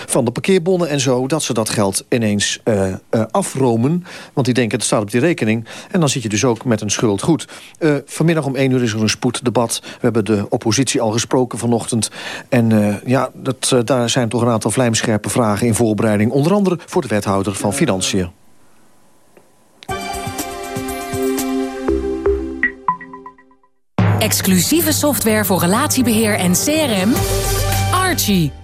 van de parkeerbonnen en zo... dat ze dat geld ineens uh, afromen. Want die denken, het staat op die rekening. En dan zit je dus ook met een schuld goed. Uh, vanmiddag om één uur is er een spoeddebat. We hebben de oppositie al gesproken vanochtend. En ja, dat uh, daar zijn toch een aantal vlijmscherpe vragen in voorbereiding. Onder andere voor de wethouder van Financiën. Exclusieve software voor relatiebeheer en CRM. Archie.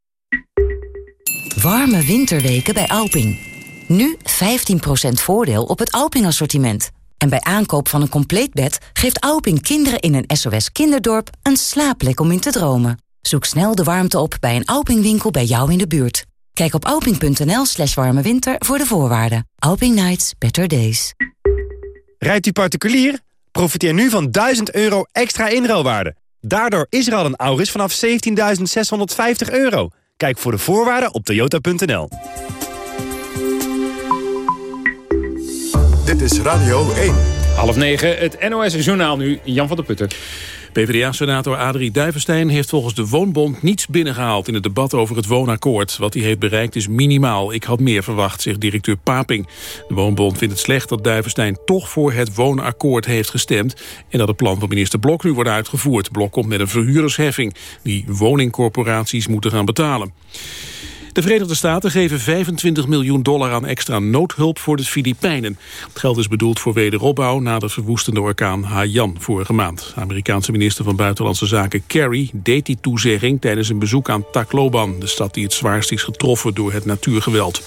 Warme winterweken bij Alping. Nu 15% voordeel op het Alping-assortiment. En bij aankoop van een compleet bed geeft Alping kinderen in een SOS kinderdorp een slaapplek om in te dromen. Zoek snel de warmte op bij een Alping-winkel bij jou in de buurt. Kijk op alping.nl slash warme voor de voorwaarden. Alping Nights, better days. Rijdt u particulier? Profiteer nu van 1000 euro extra inruilwaarde. Daardoor is er al een Auris vanaf 17.650 euro. Kijk voor de voorwaarden op toyota.nl. Dit is Radio 1. Half negen, het NOS-journaal nu, Jan van der Putten. PvdA-senator Adrie Duivenstein heeft volgens de Woonbond niets binnengehaald in het debat over het woonakkoord. Wat hij heeft bereikt is minimaal. Ik had meer verwacht, zegt directeur Paping. De Woonbond vindt het slecht dat Duivenstein toch voor het woonakkoord heeft gestemd en dat het plan van minister Blok nu wordt uitgevoerd. Blok komt met een verhuurdersheffing die woningcorporaties moeten gaan betalen. De Verenigde Staten geven 25 miljoen dollar aan extra noodhulp voor de Filipijnen. Het geld is bedoeld voor wederopbouw na de verwoestende orkaan Haiyan vorige maand. Amerikaanse minister van Buitenlandse Zaken Kerry deed die toezegging tijdens een bezoek aan Tacloban, de stad die het zwaarst is getroffen door het natuurgeweld.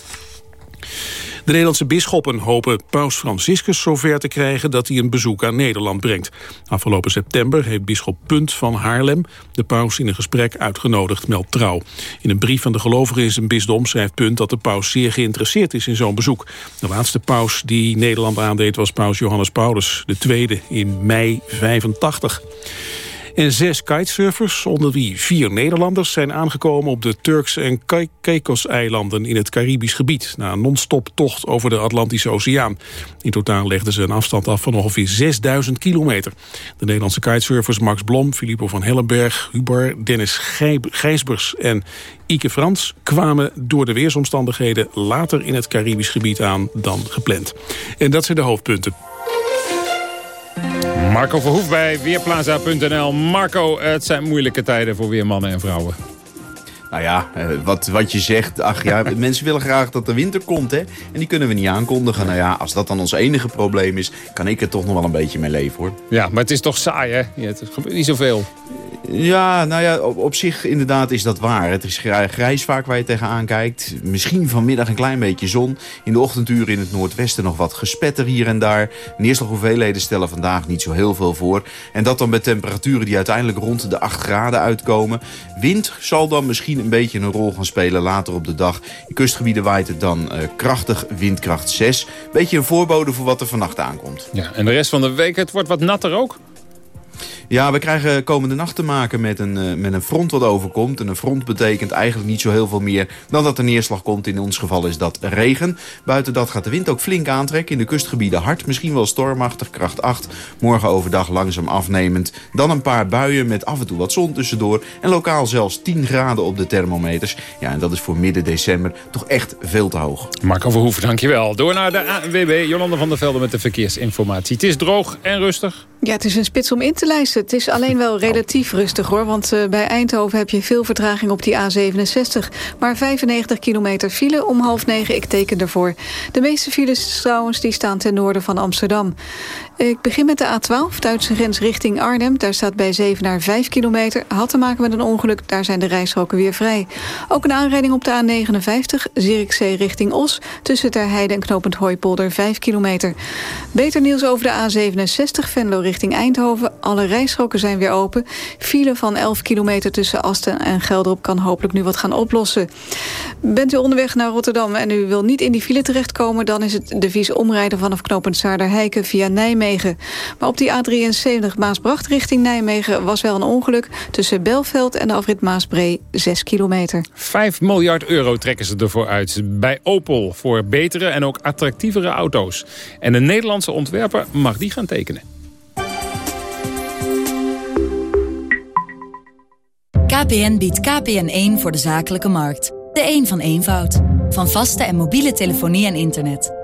De Nederlandse bisschoppen hopen paus Franciscus zover te krijgen dat hij een bezoek aan Nederland brengt. Afgelopen september heeft bisschop Punt van Haarlem de paus in een gesprek uitgenodigd, meldt Trouw. In een brief van de gelovigen in zijn bisdom schrijft Punt dat de paus zeer geïnteresseerd is in zo'n bezoek. De laatste paus die Nederland aandeed was paus Johannes Paulus, de tweede in mei 85. En zes kitesurfers, onder wie vier Nederlanders... zijn aangekomen op de Turks- en Caicos-eilanden in het Caribisch gebied... na een non-stop tocht over de Atlantische Oceaan. In totaal legden ze een afstand af van ongeveer 6000 kilometer. De Nederlandse kitesurfers Max Blom, Filippo van Hellenberg... Huber, Dennis Gijsbers en Ike Frans... kwamen door de weersomstandigheden later in het Caribisch gebied aan dan gepland. En dat zijn de hoofdpunten. Marco Verhoef bij Weerplaza.nl. Marco, het zijn moeilijke tijden voor weermannen en vrouwen. Nou ja, eh, wat, wat je zegt, ach ja, mensen willen graag dat de winter komt, hè. En die kunnen we niet aankondigen. Nou ja, als dat dan ons enige probleem is, kan ik er toch nog wel een beetje mee leven, hoor. Ja, maar het is toch saai, hè? Ja, het gebeurt niet zoveel. Ja, nou ja, op, zich inderdaad is dat waar. Het is grijs vaak waar je tegenaan kijkt. Misschien vanmiddag een klein beetje zon. In de ochtenduren in het noordwesten nog wat gespetter hier en daar. Neerslaghoeveelheden stellen vandaag niet zo heel veel voor. En dat dan met temperaturen die uiteindelijk rond de 8 graden uitkomen. Wind zal dan misschien een beetje een rol gaan spelen later op de dag. In kustgebieden waait het dan uh, krachtig windkracht 6. Beetje een voorbode voor wat er vannacht aankomt. Ja, en de rest van de week, het wordt wat natter ook? Ja, we krijgen komende nacht te maken met een, uh, met een front wat overkomt. En een front betekent eigenlijk niet zo heel veel meer dan dat er neerslag komt. In ons geval is dat regen. Buiten dat gaat de wind ook flink aantrekken. In de kustgebieden hard, misschien wel stormachtig, kracht 8. Morgen overdag langzaam afnemend. Dan een paar buien met af en toe wat zon tussendoor. En lokaal zelfs 10 graden op de thermometers. Ja, en dat is voor midden december toch echt veel te hoog. Marco Verhoeven, dankjewel. Door naar de ANWB, Jolanda van der Velde met de verkeersinformatie. Het is droog en rustig. Ja, het is een spits om in te lijsten. Het is alleen wel relatief rustig hoor. Want uh, bij Eindhoven heb je veel vertraging op die A67. Maar 95 kilometer file om half negen. Ik teken ervoor. De meeste files trouwens die staan ten noorden van Amsterdam. Ik begin met de A12, Duitse grens richting Arnhem. Daar staat bij Zevenaar 5 kilometer. Had te maken met een ongeluk, daar zijn de rijstroken weer vrij. Ook een aanrijding op de A59, Zierikzee richting Os. Tussen Terheide en Knopend Hooipolder 5 kilometer. Beter nieuws over de A67, Venlo richting Eindhoven. Alle rijstroken zijn weer open. File van 11 kilometer tussen Asten en Gelderop kan hopelijk nu wat gaan oplossen. Bent u onderweg naar Rotterdam en u wil niet in die file terechtkomen... dan is het devies omrijden vanaf Knopend Saarderheiken via Nijmegen maar op die A73 Maasbracht richting Nijmegen was wel een ongeluk... tussen Belveld en de afrit Maasbree 6 kilometer. 5 miljard euro trekken ze ervoor uit bij Opel... voor betere en ook attractievere auto's. En een Nederlandse ontwerper mag die gaan tekenen. KPN biedt KPN1 voor de zakelijke markt. De een van eenvoud. Van vaste en mobiele telefonie en internet.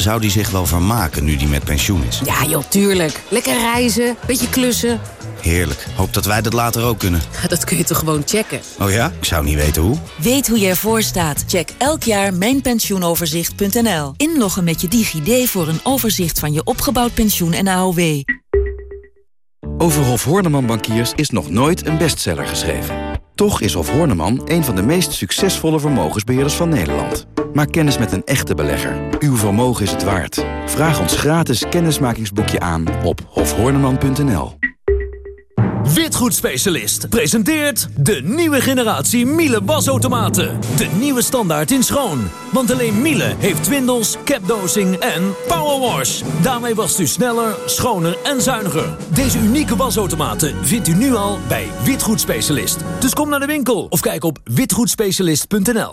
Zou die zich wel vermaken nu die met pensioen is? Ja joh, tuurlijk. Lekker reizen, beetje klussen. Heerlijk. Hoop dat wij dat later ook kunnen. Dat kun je toch gewoon checken? Oh ja? Ik zou niet weten hoe. Weet hoe je ervoor staat? Check elk jaar mijnpensioenoverzicht.nl. Inloggen met je DigiD voor een overzicht van je opgebouwd pensioen en AOW. Over Hof Horneman Bankiers is nog nooit een bestseller geschreven. Toch is Hof Horneman een van de meest succesvolle vermogensbeheerders van Nederland. Maak kennis met een echte belegger. Uw vermogen is het waard. Vraag ons gratis kennismakingsboekje aan op hofhorneman.nl. Witgoedspecialist presenteert de nieuwe generatie Miele wasautomaten. De nieuwe standaard in schoon. Want alleen Miele heeft twindels, capdosing en powerwash. Daarmee wast u sneller, schoner en zuiniger. Deze unieke wasautomaten vindt u nu al bij Witgoedspecialist. Dus kom naar de winkel of kijk op witgoedspecialist.nl.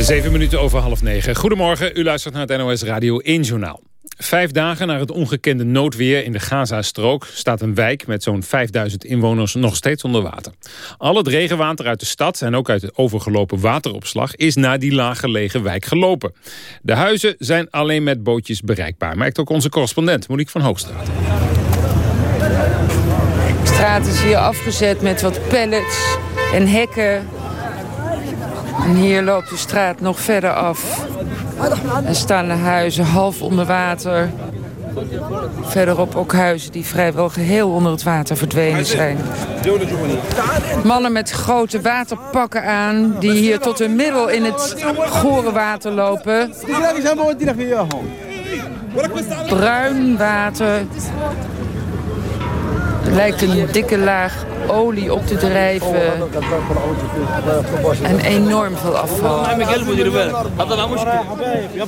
Zeven minuten over half negen. Goedemorgen, u luistert naar het NOS Radio 1 Journaal. Vijf dagen na het ongekende noodweer in de Gaza-strook... staat een wijk met zo'n 5000 inwoners nog steeds onder water. Al het regenwater uit de stad en ook uit de overgelopen wateropslag... is naar die laaggelegen wijk gelopen. De huizen zijn alleen met bootjes bereikbaar... merkt ook onze correspondent Monique van Hoogstraat. De straat is hier afgezet met wat pallets en hekken. En hier loopt de straat nog verder af. Er staan de huizen half onder water. Verderop ook huizen die vrijwel geheel onder het water verdwenen zijn. Mannen met grote waterpakken aan... die hier tot hun middel in het gore water lopen. Bruin water. Lijkt een dikke laag olie op te drijven. En enorm veel afval.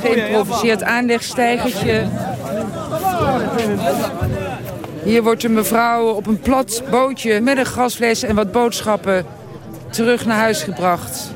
Geïmproviseerd aanlegstijgertje. Hier wordt een mevrouw op een plat bootje met een gasfles en wat boodschappen terug naar huis gebracht.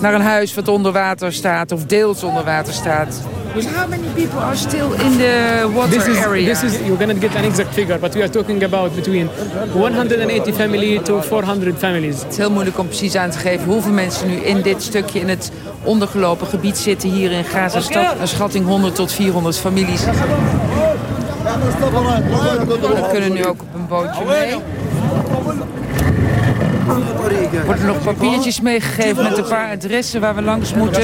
Naar een huis wat onder water staat of deels onder water staat. How many people are still in the water this is, area? This is, you're going to get an exact figure, but we are talking about between 180 family to 400 families. Het is heel moeilijk om precies aan te geven hoeveel mensen nu in dit stukje in het ondergelopen gebied zitten hier in Gaza-stad. Een schatting 100 tot 400 families. We kunnen nu ook op een bootje mee. Worden nog papiertjes meegegeven met een paar adressen waar we langs moeten.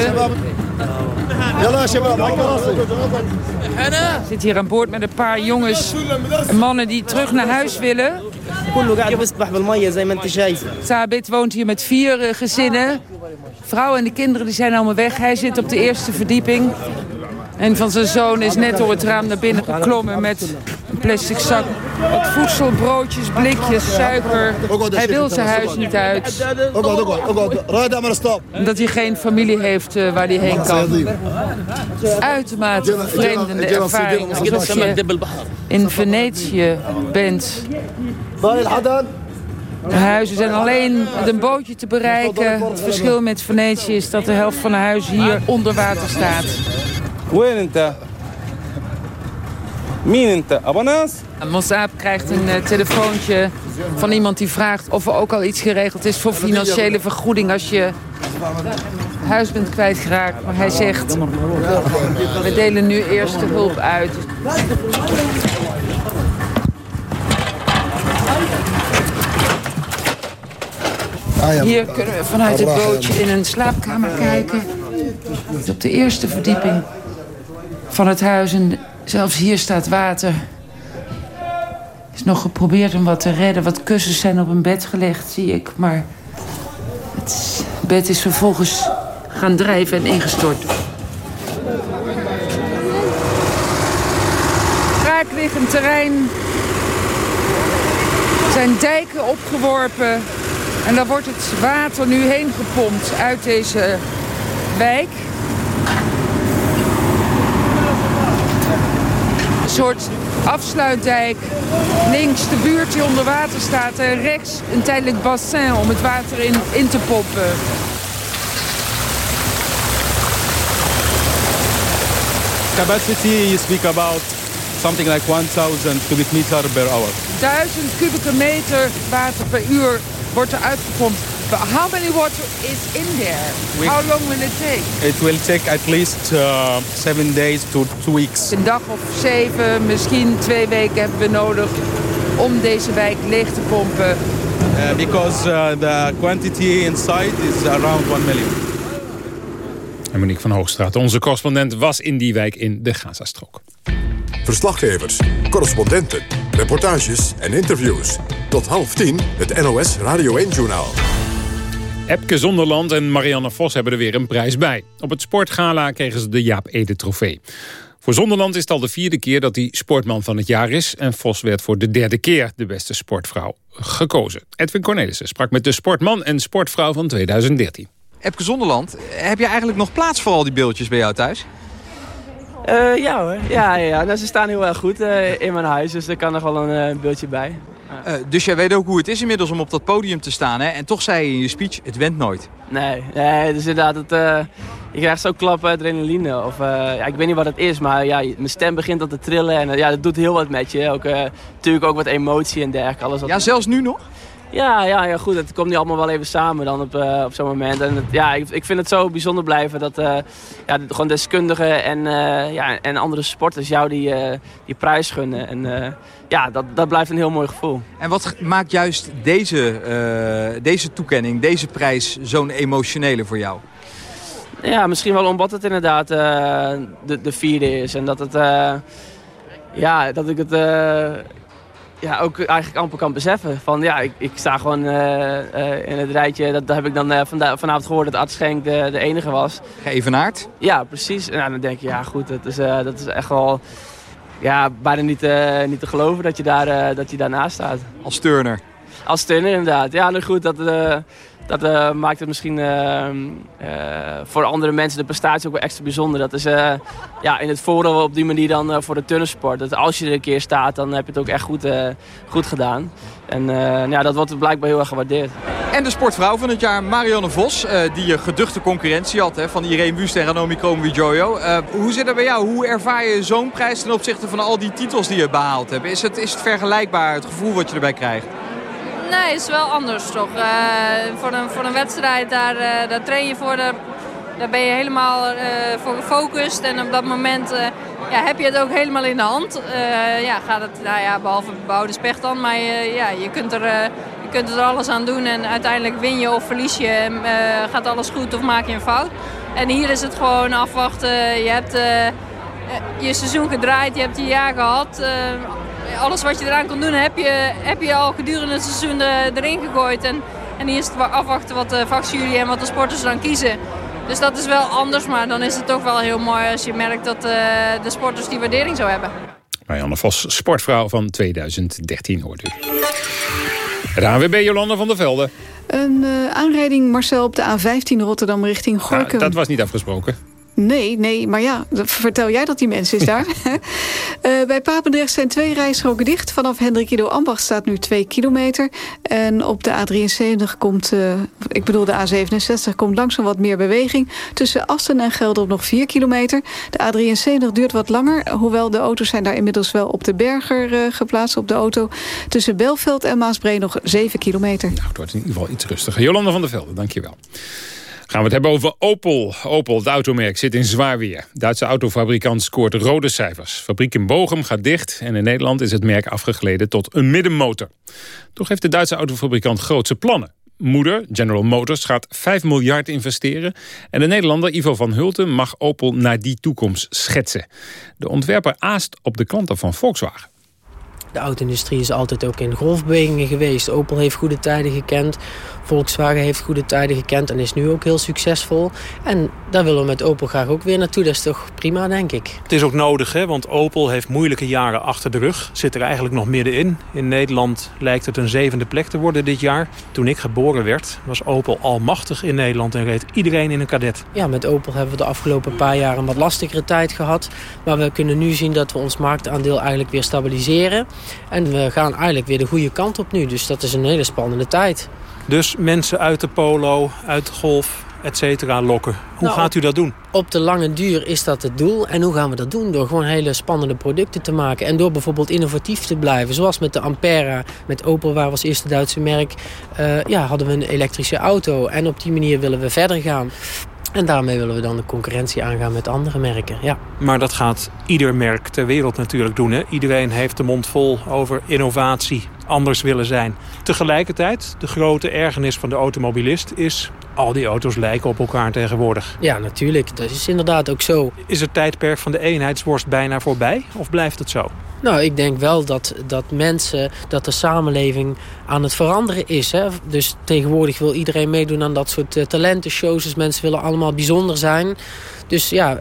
Ik zit hier aan boord met een paar jongens en mannen die terug naar huis willen. Sabit woont hier met vier eh, gezinnen. Vrouw en de kinderen die zijn allemaal weg. Hij zit op de eerste verdieping. En van zijn zoon is net door het raam naar binnen geklommen met plastic zak. Het voedsel, broodjes, blikjes, suiker. Hij wil zijn huis niet uit. Dat hij geen familie heeft eh, waar hij heen kan. Uitermate vreemdende ervaring. Alsof je in Venetië bent. De huizen zijn alleen met een bootje te bereiken. Het verschil met Venetië is dat de helft van de huizen hier onder water staat. Waar مين انت؟ ابو ناس؟ Mossab krijgt een uh, telefoontje van iemand die vraagt of er ook al iets geregeld is voor financiële vergoeding als je huis bent kwijtgeraakt. Maar hij zegt, we delen nu eerst de hulp uit. Hier kunnen we vanuit het bootje in een slaapkamer kijken. Op de eerste verdieping van het huis. En zelfs hier staat water. Er is nog geprobeerd om wat te redden. Wat kussens zijn op een bed gelegd, zie ik. Maar het bed is vervolgens gaan drijven en ingestort. Braakliggend terrein. Er zijn dijken opgeworpen. En daar wordt het water nu heen gepompt uit deze wijk. Een soort afsluitdijk. Links de buurt die onder water staat. En rechts een tijdelijk bassin om het water in, in te pompen. Capacity, you speak about something like 1,000 cubic meter per hour. 1000 kubieke meter water per uur wordt er uitgepompt. But how many water is in there? We- How long will it take? It will take at least uh, seven days to two weeks. Een dag of zeven, misschien twee weken hebben we nodig om deze wijk leeg te pompen. Uh, because uh, the quantity inside is around 1 million. En Monique van Hoogstraat, onze correspondent, was in die wijk in de Gazastrook. Verslaggevers, correspondenten, reportages en interviews. Tot half tien het NOS Radio 1-journaal. Epke Zonderland en Marianne Vos hebben er weer een prijs bij. Op het sportgala kregen ze de Jaap Ede trofee. Voor Zonderland is het al de vierde keer dat hij sportman van het jaar is... en Vos werd voor de derde keer de beste sportvrouw gekozen. Edwin Cornelissen sprak met de sportman en sportvrouw van 2013. Epke Zonderland, heb je eigenlijk nog plaats voor al die beeldjes bij jou thuis? Eh, ja hoor, ja, ja, ja. Nou, ze staan heel erg goed eh, in mijn huis, dus er kan nog wel een eh, beeldje bij. Eh, dus jij weet ook hoe het is inmiddels om op dat podium te staan. Hè? En toch zei je in je speech, het went nooit. Nee, nee, dus inderdaad, het, eh, je krijgt zo klappen adrenaline. Of, eh, ja, ik weet niet wat het is, maar ja, mijn stem begint al te trillen en ja, dat doet heel wat met je. Ook, natuurlijk ook wat emotie en dergelijke. Alles wat... Ja, zelfs nu nog? Ja, ja, ja, goed. Het komt nu allemaal wel even samen dan op, eh, op zo'n moment. En het- ja, ik, ik vind het zo bijzonder blijven dat eh, ja, gewoon deskundigen en, eh, ja, en andere sporters jou die, die prijs gunnen. En ja, dat, dat blijft een heel mooi gevoel. En wat maakt juist deze, deze toekenning, deze prijs zo'n emotionele voor jou? Ja, misschien wel omdat het inderdaad de, de vierde is. En dat het, ja, dat ik het ja, ook eigenlijk amper kan beseffen. Van ja, ik, ik sta gewoon eh, eh, in het rijtje. Dat, dat heb ik dan vanda- vanavond gehoord dat Art Schenk de, de enige was. Geëvenaard? Ja, precies. En nou, dan denk je, ja goed, dat is, dat is echt wel ja, bijna niet, niet te geloven dat je, daar, dat je daarnaast staat. Als turner? Als turner inderdaad. Ja, nou goed, dat, dat eh, maakt het misschien eh, eh, voor andere mensen de prestatie ook wel extra bijzonder. Dat is eh, ja, in het voordeel op die manier dan voor de turnersport. Dat als je er een keer staat, dan heb je het ook echt goed, goed gedaan. En ja, dat wordt blijkbaar heel erg gewaardeerd. En de sportvrouw van het jaar, Marianne Vos, die geduchte concurrentie had hè, van Irene Wust en Ranomi. Eh hoe zit dat bij jou? Hoe ervaar je zo'n prijs ten opzichte van al die titels die je behaald hebt? Is het, is het vergelijkbaar, het gevoel wat je erbij krijgt? Nee, het is wel anders toch. Eh, voor, een, voor een wedstrijd, daar, eh, daar train je voor. Daar, daar ben je helemaal eh, voor gefocust. En op dat moment ja, heb je het ook helemaal in de hand. Ja, gaat het, nou ja, behalve behouden specht dan. Maar ja, je, kunt er, kunt er alles aan doen. En uiteindelijk win je of verlies je. En, gaat alles goed of maak je een fout. En hier is het gewoon afwachten. Je hebt je seizoen gedraaid, je hebt je jaar gehad. Eh, alles wat je eraan kon doen heb je, heb je al gedurende het seizoen er- erin gegooid. En, en hier is het afwachten wat de vakjury en wat de sporters dan kiezen. Dus dat is wel anders, maar dan is het toch wel heel mooi als je merkt dat eh, de sporters die waardering zo hebben. Marianne Vos, sportvrouw van 2013, hoort u. De ANWB Jolanda van der Velde. Een eh, aanrijding, Marcel, op de A15 Rotterdam richting Gorkum. dat was niet afgesproken. Nee, nee, maar ja, vertel jij dat die mens is daar. Eh, bij Papendrecht zijn twee rijstroken dicht. Vanaf Hendrik Ido Ambacht staat nu 2 kilometer. En op de A73 komt, eh, ik bedoel de A67, komt langzaam wat meer beweging. Tussen Asten en Gelderop nog 4 kilometer. De A73 duurt wat langer, hoewel de auto's zijn daar inmiddels wel op de berger eh, geplaatst op de auto. Tussen Belveld en Maasbree nog 7 kilometer. Nou, het wordt in ieder geval iets rustiger. Jolanda van der Velde, dankjewel. Gaan we het hebben over Opel. Opel, het automerk, zit in zwaar weer. Duitse autofabrikant scoort rode cijfers. Fabriek in Bochum gaat dicht en in Nederland is het merk afgegleden tot een middenmotor. Toch heeft de Duitse autofabrikant grootse plannen. moeder, General Motors, gaat 5 miljard investeren. En de Nederlander Ivo van Hulten mag Opel naar die toekomst schetsen. De ontwerper aast op de klanten van Volkswagen. De auto-industrie is altijd ook in golfbewegingen geweest. Opel heeft goede tijden gekend. Volkswagen heeft goede tijden gekend en is nu ook heel succesvol. En daar willen we met Opel graag ook weer naartoe. Dat is toch prima, denk ik. Het is ook nodig, hè? want Opel heeft moeilijke jaren achter de rug. Zit er eigenlijk nog middenin. In Nederland lijkt het een zevende plek te worden dit jaar. Toen ik geboren werd, was Opel almachtig in Nederland... en reed iedereen in een kadet. Ja, met Opel hebben we de afgelopen paar jaar een wat lastigere tijd gehad. Maar we kunnen nu zien dat we ons marktaandeel eigenlijk weer stabiliseren. En we gaan eigenlijk weer de goede kant op nu. Dus dat is een hele spannende tijd. Dus mensen uit de polo, uit de golf, et cetera, lokken. Hoe Nou, gaat u dat doen? Op de lange duur is dat het doel. En hoe gaan we dat doen? Door gewoon hele spannende producten te maken. En door bijvoorbeeld innovatief te blijven. Zoals met de Ampera, met Opel, waar we als eerste Duitse merk... eh, ja, hadden we een elektrische auto. En op die manier willen we verder gaan. En daarmee willen we dan de concurrentie aangaan met andere merken. Ja. Maar dat gaat ieder merk ter wereld natuurlijk doen. Hè? Iedereen heeft de mond vol over innovatie, anders willen zijn. Tegelijkertijd, de grote ergernis van de automobilist is... al die auto's lijken op elkaar tegenwoordig. ja, natuurlijk. Dat is inderdaad ook zo. Is het tijdperk van de eenheidsworst bijna voorbij? Of blijft het zo? Nou, ik denk wel dat, dat mensen, dat de samenleving aan het veranderen is. Hè? Dus tegenwoordig wil iedereen meedoen aan dat soort uh, talentenshows. Dus mensen willen allemaal bijzonder zijn. Dus ja,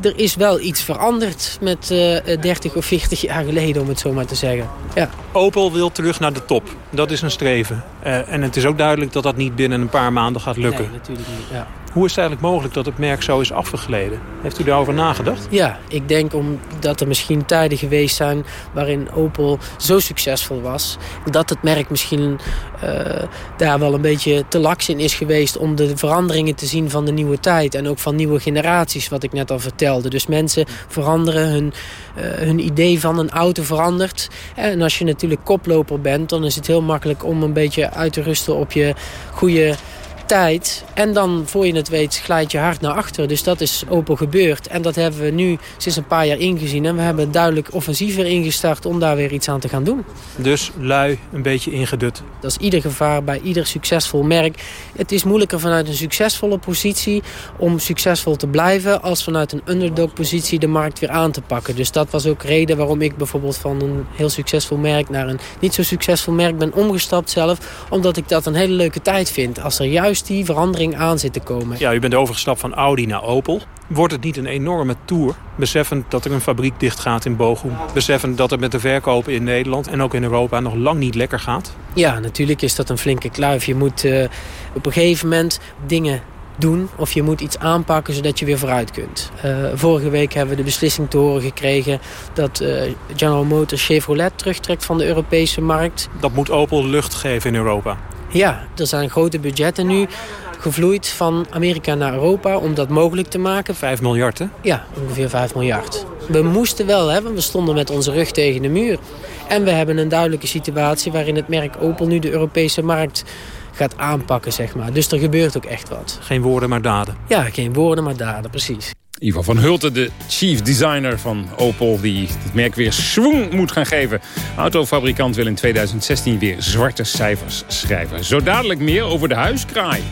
er is wel iets veranderd met uh, 30 of 40 jaar geleden, om het zo maar te zeggen. Ja. Opel wil terug naar de top. Dat is een streven. Uh, en het is ook duidelijk dat dat niet binnen een paar maanden gaat lukken. Nee, natuurlijk niet. Ja. Hoe is het eigenlijk mogelijk dat het merk zo is afgegleden? Heeft u daarover nagedacht? Ja, ik denk omdat er misschien tijden geweest zijn waarin Opel zo succesvol was... dat het merk misschien uh, daar wel een beetje te laks in is geweest... om de veranderingen te zien van de nieuwe tijd en ook van nieuwe generaties, wat ik net al vertelde. Dus mensen veranderen, hun, uh, hun idee van een auto verandert. En als je natuurlijk koploper bent, dan is het heel makkelijk om een beetje uit te rusten op je goede tijd. En dan, voor je het weet, glijdt je hard naar achter. Dus dat is Opel gebeurd. En dat hebben we nu sinds een paar jaar ingezien. En we hebben duidelijk offensiever ingestart om daar weer iets aan te gaan doen. Dus lui, een beetje ingedut. Dat is ieder gevaar bij ieder succesvol merk. Het is moeilijker vanuit een succesvolle positie om succesvol te blijven... als vanuit een underdog positie de markt weer aan te pakken. Dus dat was ook reden waarom ik bijvoorbeeld van een heel succesvol merk... naar een niet zo succesvol merk ben omgestapt zelf. Omdat ik dat een hele leuke tijd vind. Als er juist die verandering aan zit te komen. Ja, u bent overgestapt van Audi naar Opel. Wordt het niet een enorme tour? Beseffend dat er een fabriek dichtgaat in Bochum. Beseffend dat het met de verkopen in Nederland en ook in Europa nog lang niet lekker gaat. Ja, natuurlijk is dat een flinke kluif. Je moet uh, op een gegeven moment dingen doen of je moet iets aanpakken zodat je weer vooruit kunt. Uh, vorige week hebben we de beslissing te horen gekregen dat uh, General Motors Chevrolet terugtrekt van de Europese markt. Dat moet Opel lucht geven in Europa. Ja, er zijn grote budgetten nu gevloeid van Amerika naar Europa om dat mogelijk te maken. 5 miljard, hè? Ja, ongeveer 5 miljard. We moesten wel hebben, we stonden met onze rug tegen de muur. En we hebben een duidelijke situatie waarin het merk Opel nu de Europese markt gaat aanpakken, zeg maar. Dus er gebeurt ook echt wat. Geen woorden, maar daden. Ja, geen woorden, maar daden, precies. Ivo van Hulten, de chief designer van Opel... die het merk weer swing moet gaan geven. Autofabrikant wil in 2016 weer zwarte cijfers schrijven. Zo dadelijk meer over de huiskraai.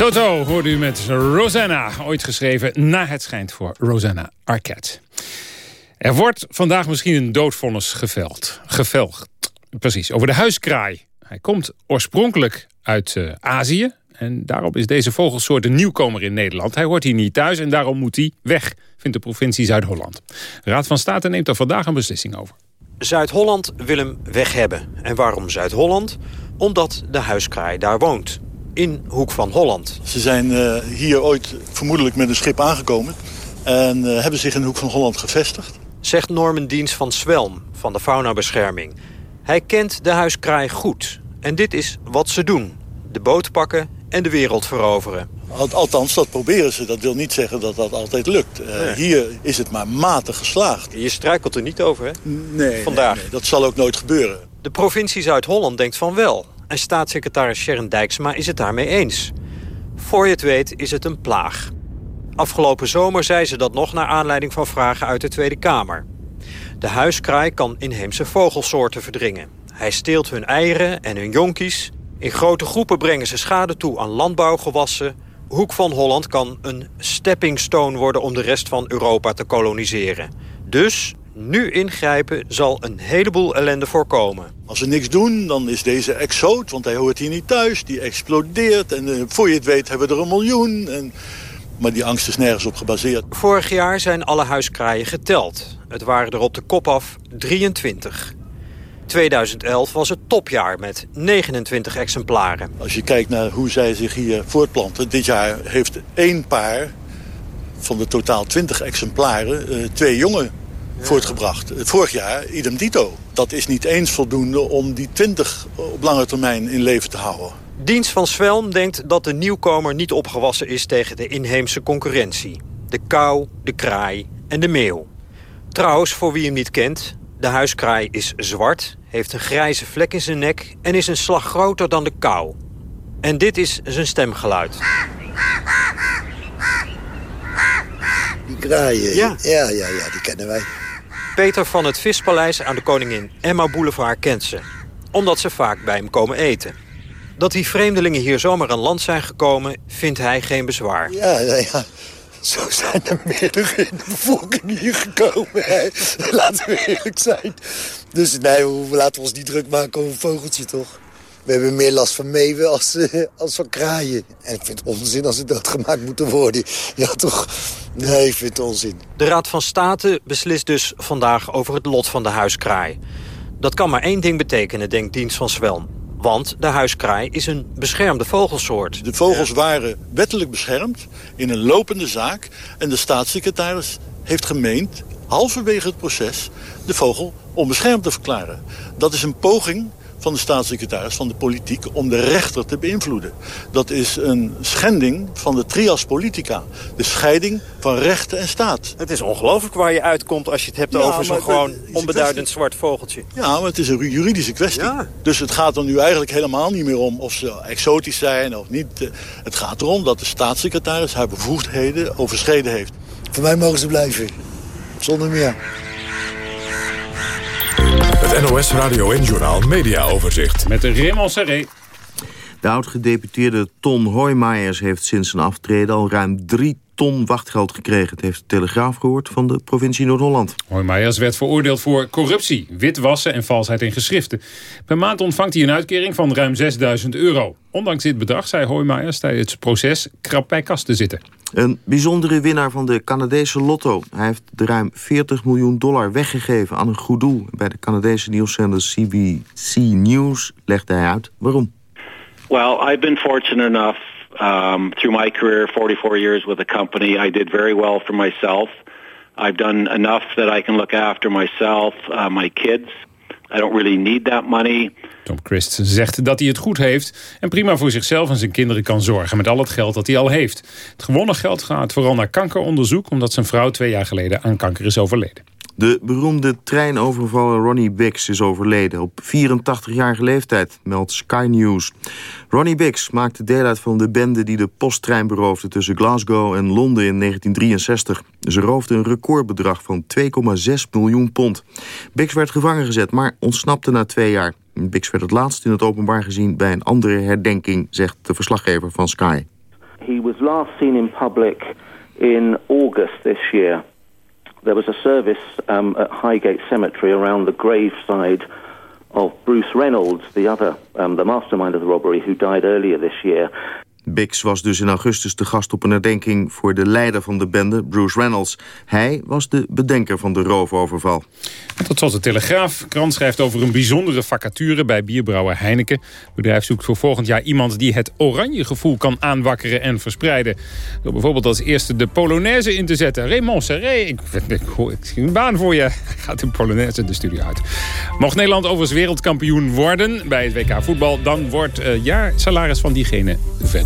Toto hoorde u met Rosanna, ooit geschreven na het schijnt voor Rosanna Arquette. Er wordt vandaag misschien een doodvonnis geveld. Geveld, precies, over de huiskraai. Hij komt oorspronkelijk uit eh, Azië. En daarom is deze vogelsoort een nieuwkomer in Nederland. Hij hoort hier niet thuis en daarom moet hij weg, vindt de provincie Zuid-Holland. Raad van State neemt er vandaag een beslissing over. Zuid-Holland wil hem weg hebben. En waarom Zuid-Holland? Omdat de huiskraai daar woont. In Hoek van Holland. Ze zijn eh, hier ooit vermoedelijk met een schip aangekomen... en eh, hebben zich in de Hoek van Holland gevestigd. Zegt Norman Diens van Swelm van de Faunabescherming. Hij kent de huiskraai goed. En dit is wat ze doen. De boot pakken en de wereld veroveren. Al- Althans, dat proberen ze. Dat wil niet zeggen dat dat altijd lukt. Eh, Nee. Hier is het maar matig geslaagd. Je struikelt er niet over, hè? Nee, Vandaag. nee, nee, dat zal ook nooit gebeuren. De provincie Zuid-Holland denkt van wel. En staatssecretaris Sharon Dijksma is het daarmee eens. Voor je het weet is het een plaag. Afgelopen zomer zei ze dat nog naar aanleiding van vragen uit de Tweede Kamer. De huiskraai kan inheemse vogelsoorten verdringen. Hij steelt hun eieren en hun jonkies. In grote groepen brengen ze schade toe aan landbouwgewassen. Hoek van Holland kan een stepping stone worden om de rest van Europa te koloniseren. Dus nu ingrijpen zal een heleboel ellende voorkomen. Als ze niks doen, dan is deze exoot, want hij hoort hier niet thuis. Die explodeert en eh, voor je het weet hebben we er een miljoen. En... Maar die angst is nergens op gebaseerd. Vorig jaar zijn alle huiskraaien geteld. Het waren er op de kop af 23. 2011 was het topjaar met 29 exemplaren. Als je kijkt naar hoe zij zich hier voortplanten... dit jaar heeft één paar van de totaal 20 exemplaren eh, twee jongen voortgebracht. Vorig jaar idem dito. Dat is niet eens voldoende om die 20 op lange termijn in leven te houden. Dienst van Swelm denkt dat de nieuwkomer niet opgewassen is tegen de inheemse concurrentie. De kou, de kraai en de meeuw. Trouwens, voor wie hem niet kent, de huiskraai is zwart, heeft een grijze vlek in zijn nek en is een slag groter dan de kou. En dit is zijn stemgeluid. Die kraaien. Ja. ja, ja, ja, die kennen wij. Peter van het Vispaleis aan de Koningin Emma Boulevard kent ze. Omdat ze vaak bij hem komen eten. Dat die vreemdelingen hier zomaar aan land zijn gekomen, vindt hij geen bezwaar. Ja, ja, ja. Zo zijn er meerdere in de bevolking hier gekomen. Hè. Laten we eerlijk zijn. Dus nee, we laten we ons niet druk maken over een vogeltje, toch? We hebben meer last van meeuwen als, eh, als van kraaien. En ik vind het onzin als ze doodgemaakt moeten worden. Ja, toch? Nee, ik vind het onzin. De Raad van State beslist dus vandaag over het lot van de huiskraai. Dat kan maar één ding betekenen, denkt Dienst van Zwelm. Want de huiskraai is een beschermde vogelsoort. De vogels waren wettelijk beschermd in een lopende zaak. En de staatssecretaris heeft gemeend, halverwege het proces, de vogel onbeschermd te verklaren. Dat is een poging van de staatssecretaris, van de politiek, om de rechter te beïnvloeden. Dat is een schending van de trias politica. De scheiding van rechten en staat. Het is ongelooflijk waar je uitkomt als je het hebt Ja, over zo'n gewoon onbeduidend zwart vogeltje. Ja, maar het is een juridische kwestie. Dus het gaat er nu eigenlijk helemaal niet meer om of ze exotisch zijn of niet. Eh, Het gaat erom dat de staatssecretaris haar bevoegdheden overschreden heeft. Voor mij mogen ze blijven. Zonder meer. Het NOS Radio en Journaal Media Overzicht. Met de Raymond Serré. De oud-gedeputeerde Ton Hoijmaiers heeft sinds zijn aftreden al ruim drie ton wachtgeld gekregen. Het heeft de Telegraaf gehoord van de provincie Noord-Holland. Hoijmaiers werd veroordeeld voor corruptie, witwassen en valsheid in geschriften. Per maand ontvangt hij een uitkering van ruim 6000 euro. Ondanks dit bedrag zei Hoijmaiers tijdens het proces krap bij kast te zitten. Een bijzondere winnaar van de Canadese lotto. Hij heeft de ruim 40 miljoen dollar weggegeven aan een goed doel. Bij de Canadese nieuwszender CBC News legde hij uit waarom. Well, I've been fortunate enough um, through my career, 44 years with the company. I did very well for myself. I've done enough that I can look after myself, uh, my kids. I don't really need that money. Tom Christ zegt dat hij het goed heeft en prima voor zichzelf en zijn kinderen kan zorgen met al het geld dat hij al heeft. Het gewonnen geld gaat vooral naar kankeronderzoek omdat zijn vrouw twee jaar geleden aan kanker is overleden. De beroemde treinovervaller Ronnie Biggs is overleden op 84-jarige leeftijd, meldt Sky News. Ronnie Biggs maakte deel uit van de bende die de posttrein beroofde tussen Glasgow en Londen in 1963. Ze roofden een recordbedrag van 2,6 miljoen pond. Biggs werd gevangen gezet, maar ontsnapte na twee jaar. Biggs werd het laatst in het openbaar gezien bij een andere herdenking, zegt de verslaggever van Sky. He was last seen in public in August this year. There was a service um, at Highgate Cemetery around the graveside of Bruce Reynolds, the other, um, the mastermind of the robbery, who died earlier this year. Biggs was dus in augustus te gast op een herdenking voor de leider van de bende, Bruce Reynolds. Hij was de bedenker van de roofoverval. Tot slot de Telegraaf. De krant schrijft over een bijzondere vacature bij bierbrouwer Heineken. Het bedrijf zoekt voor volgend jaar iemand die het oranje gevoel kan aanwakkeren en verspreiden. Door bijvoorbeeld als eerste de Polonaise in te zetten. Raymond Serré, ik, ik, ik zie een baan voor je. Gaat de Polonaise de studio uit. Mocht Nederland overigens wereldkampioen worden bij het WK voetbal... dan wordt het jaarsalaris van diegene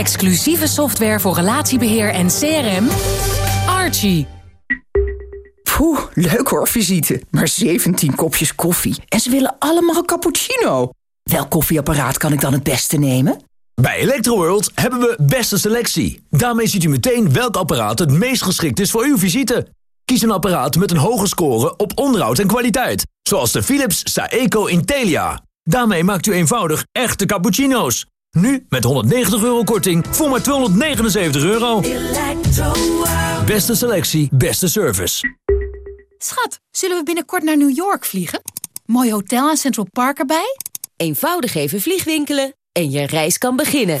Exclusieve software voor relatiebeheer en CRM. Archie. Poeh, leuk hoor, visite. Maar 17 kopjes koffie. En ze willen allemaal een cappuccino. Welk koffieapparaat kan ik dan het beste nemen? Bij Electroworld hebben we beste selectie. Daarmee ziet u meteen welk apparaat het meest geschikt is voor uw visite. Kies een apparaat met een hoge score op onderhoud en kwaliteit. Zoals de Philips Saeco Intelia. Daarmee maakt u eenvoudig echte cappuccino's. Nu met 190 euro korting voor maar 279 euro. Beste selectie, beste service. Schat, zullen we binnenkort naar New York vliegen? Mooi hotel en Central Park erbij? Eenvoudig even vliegwinkelen en je reis kan beginnen.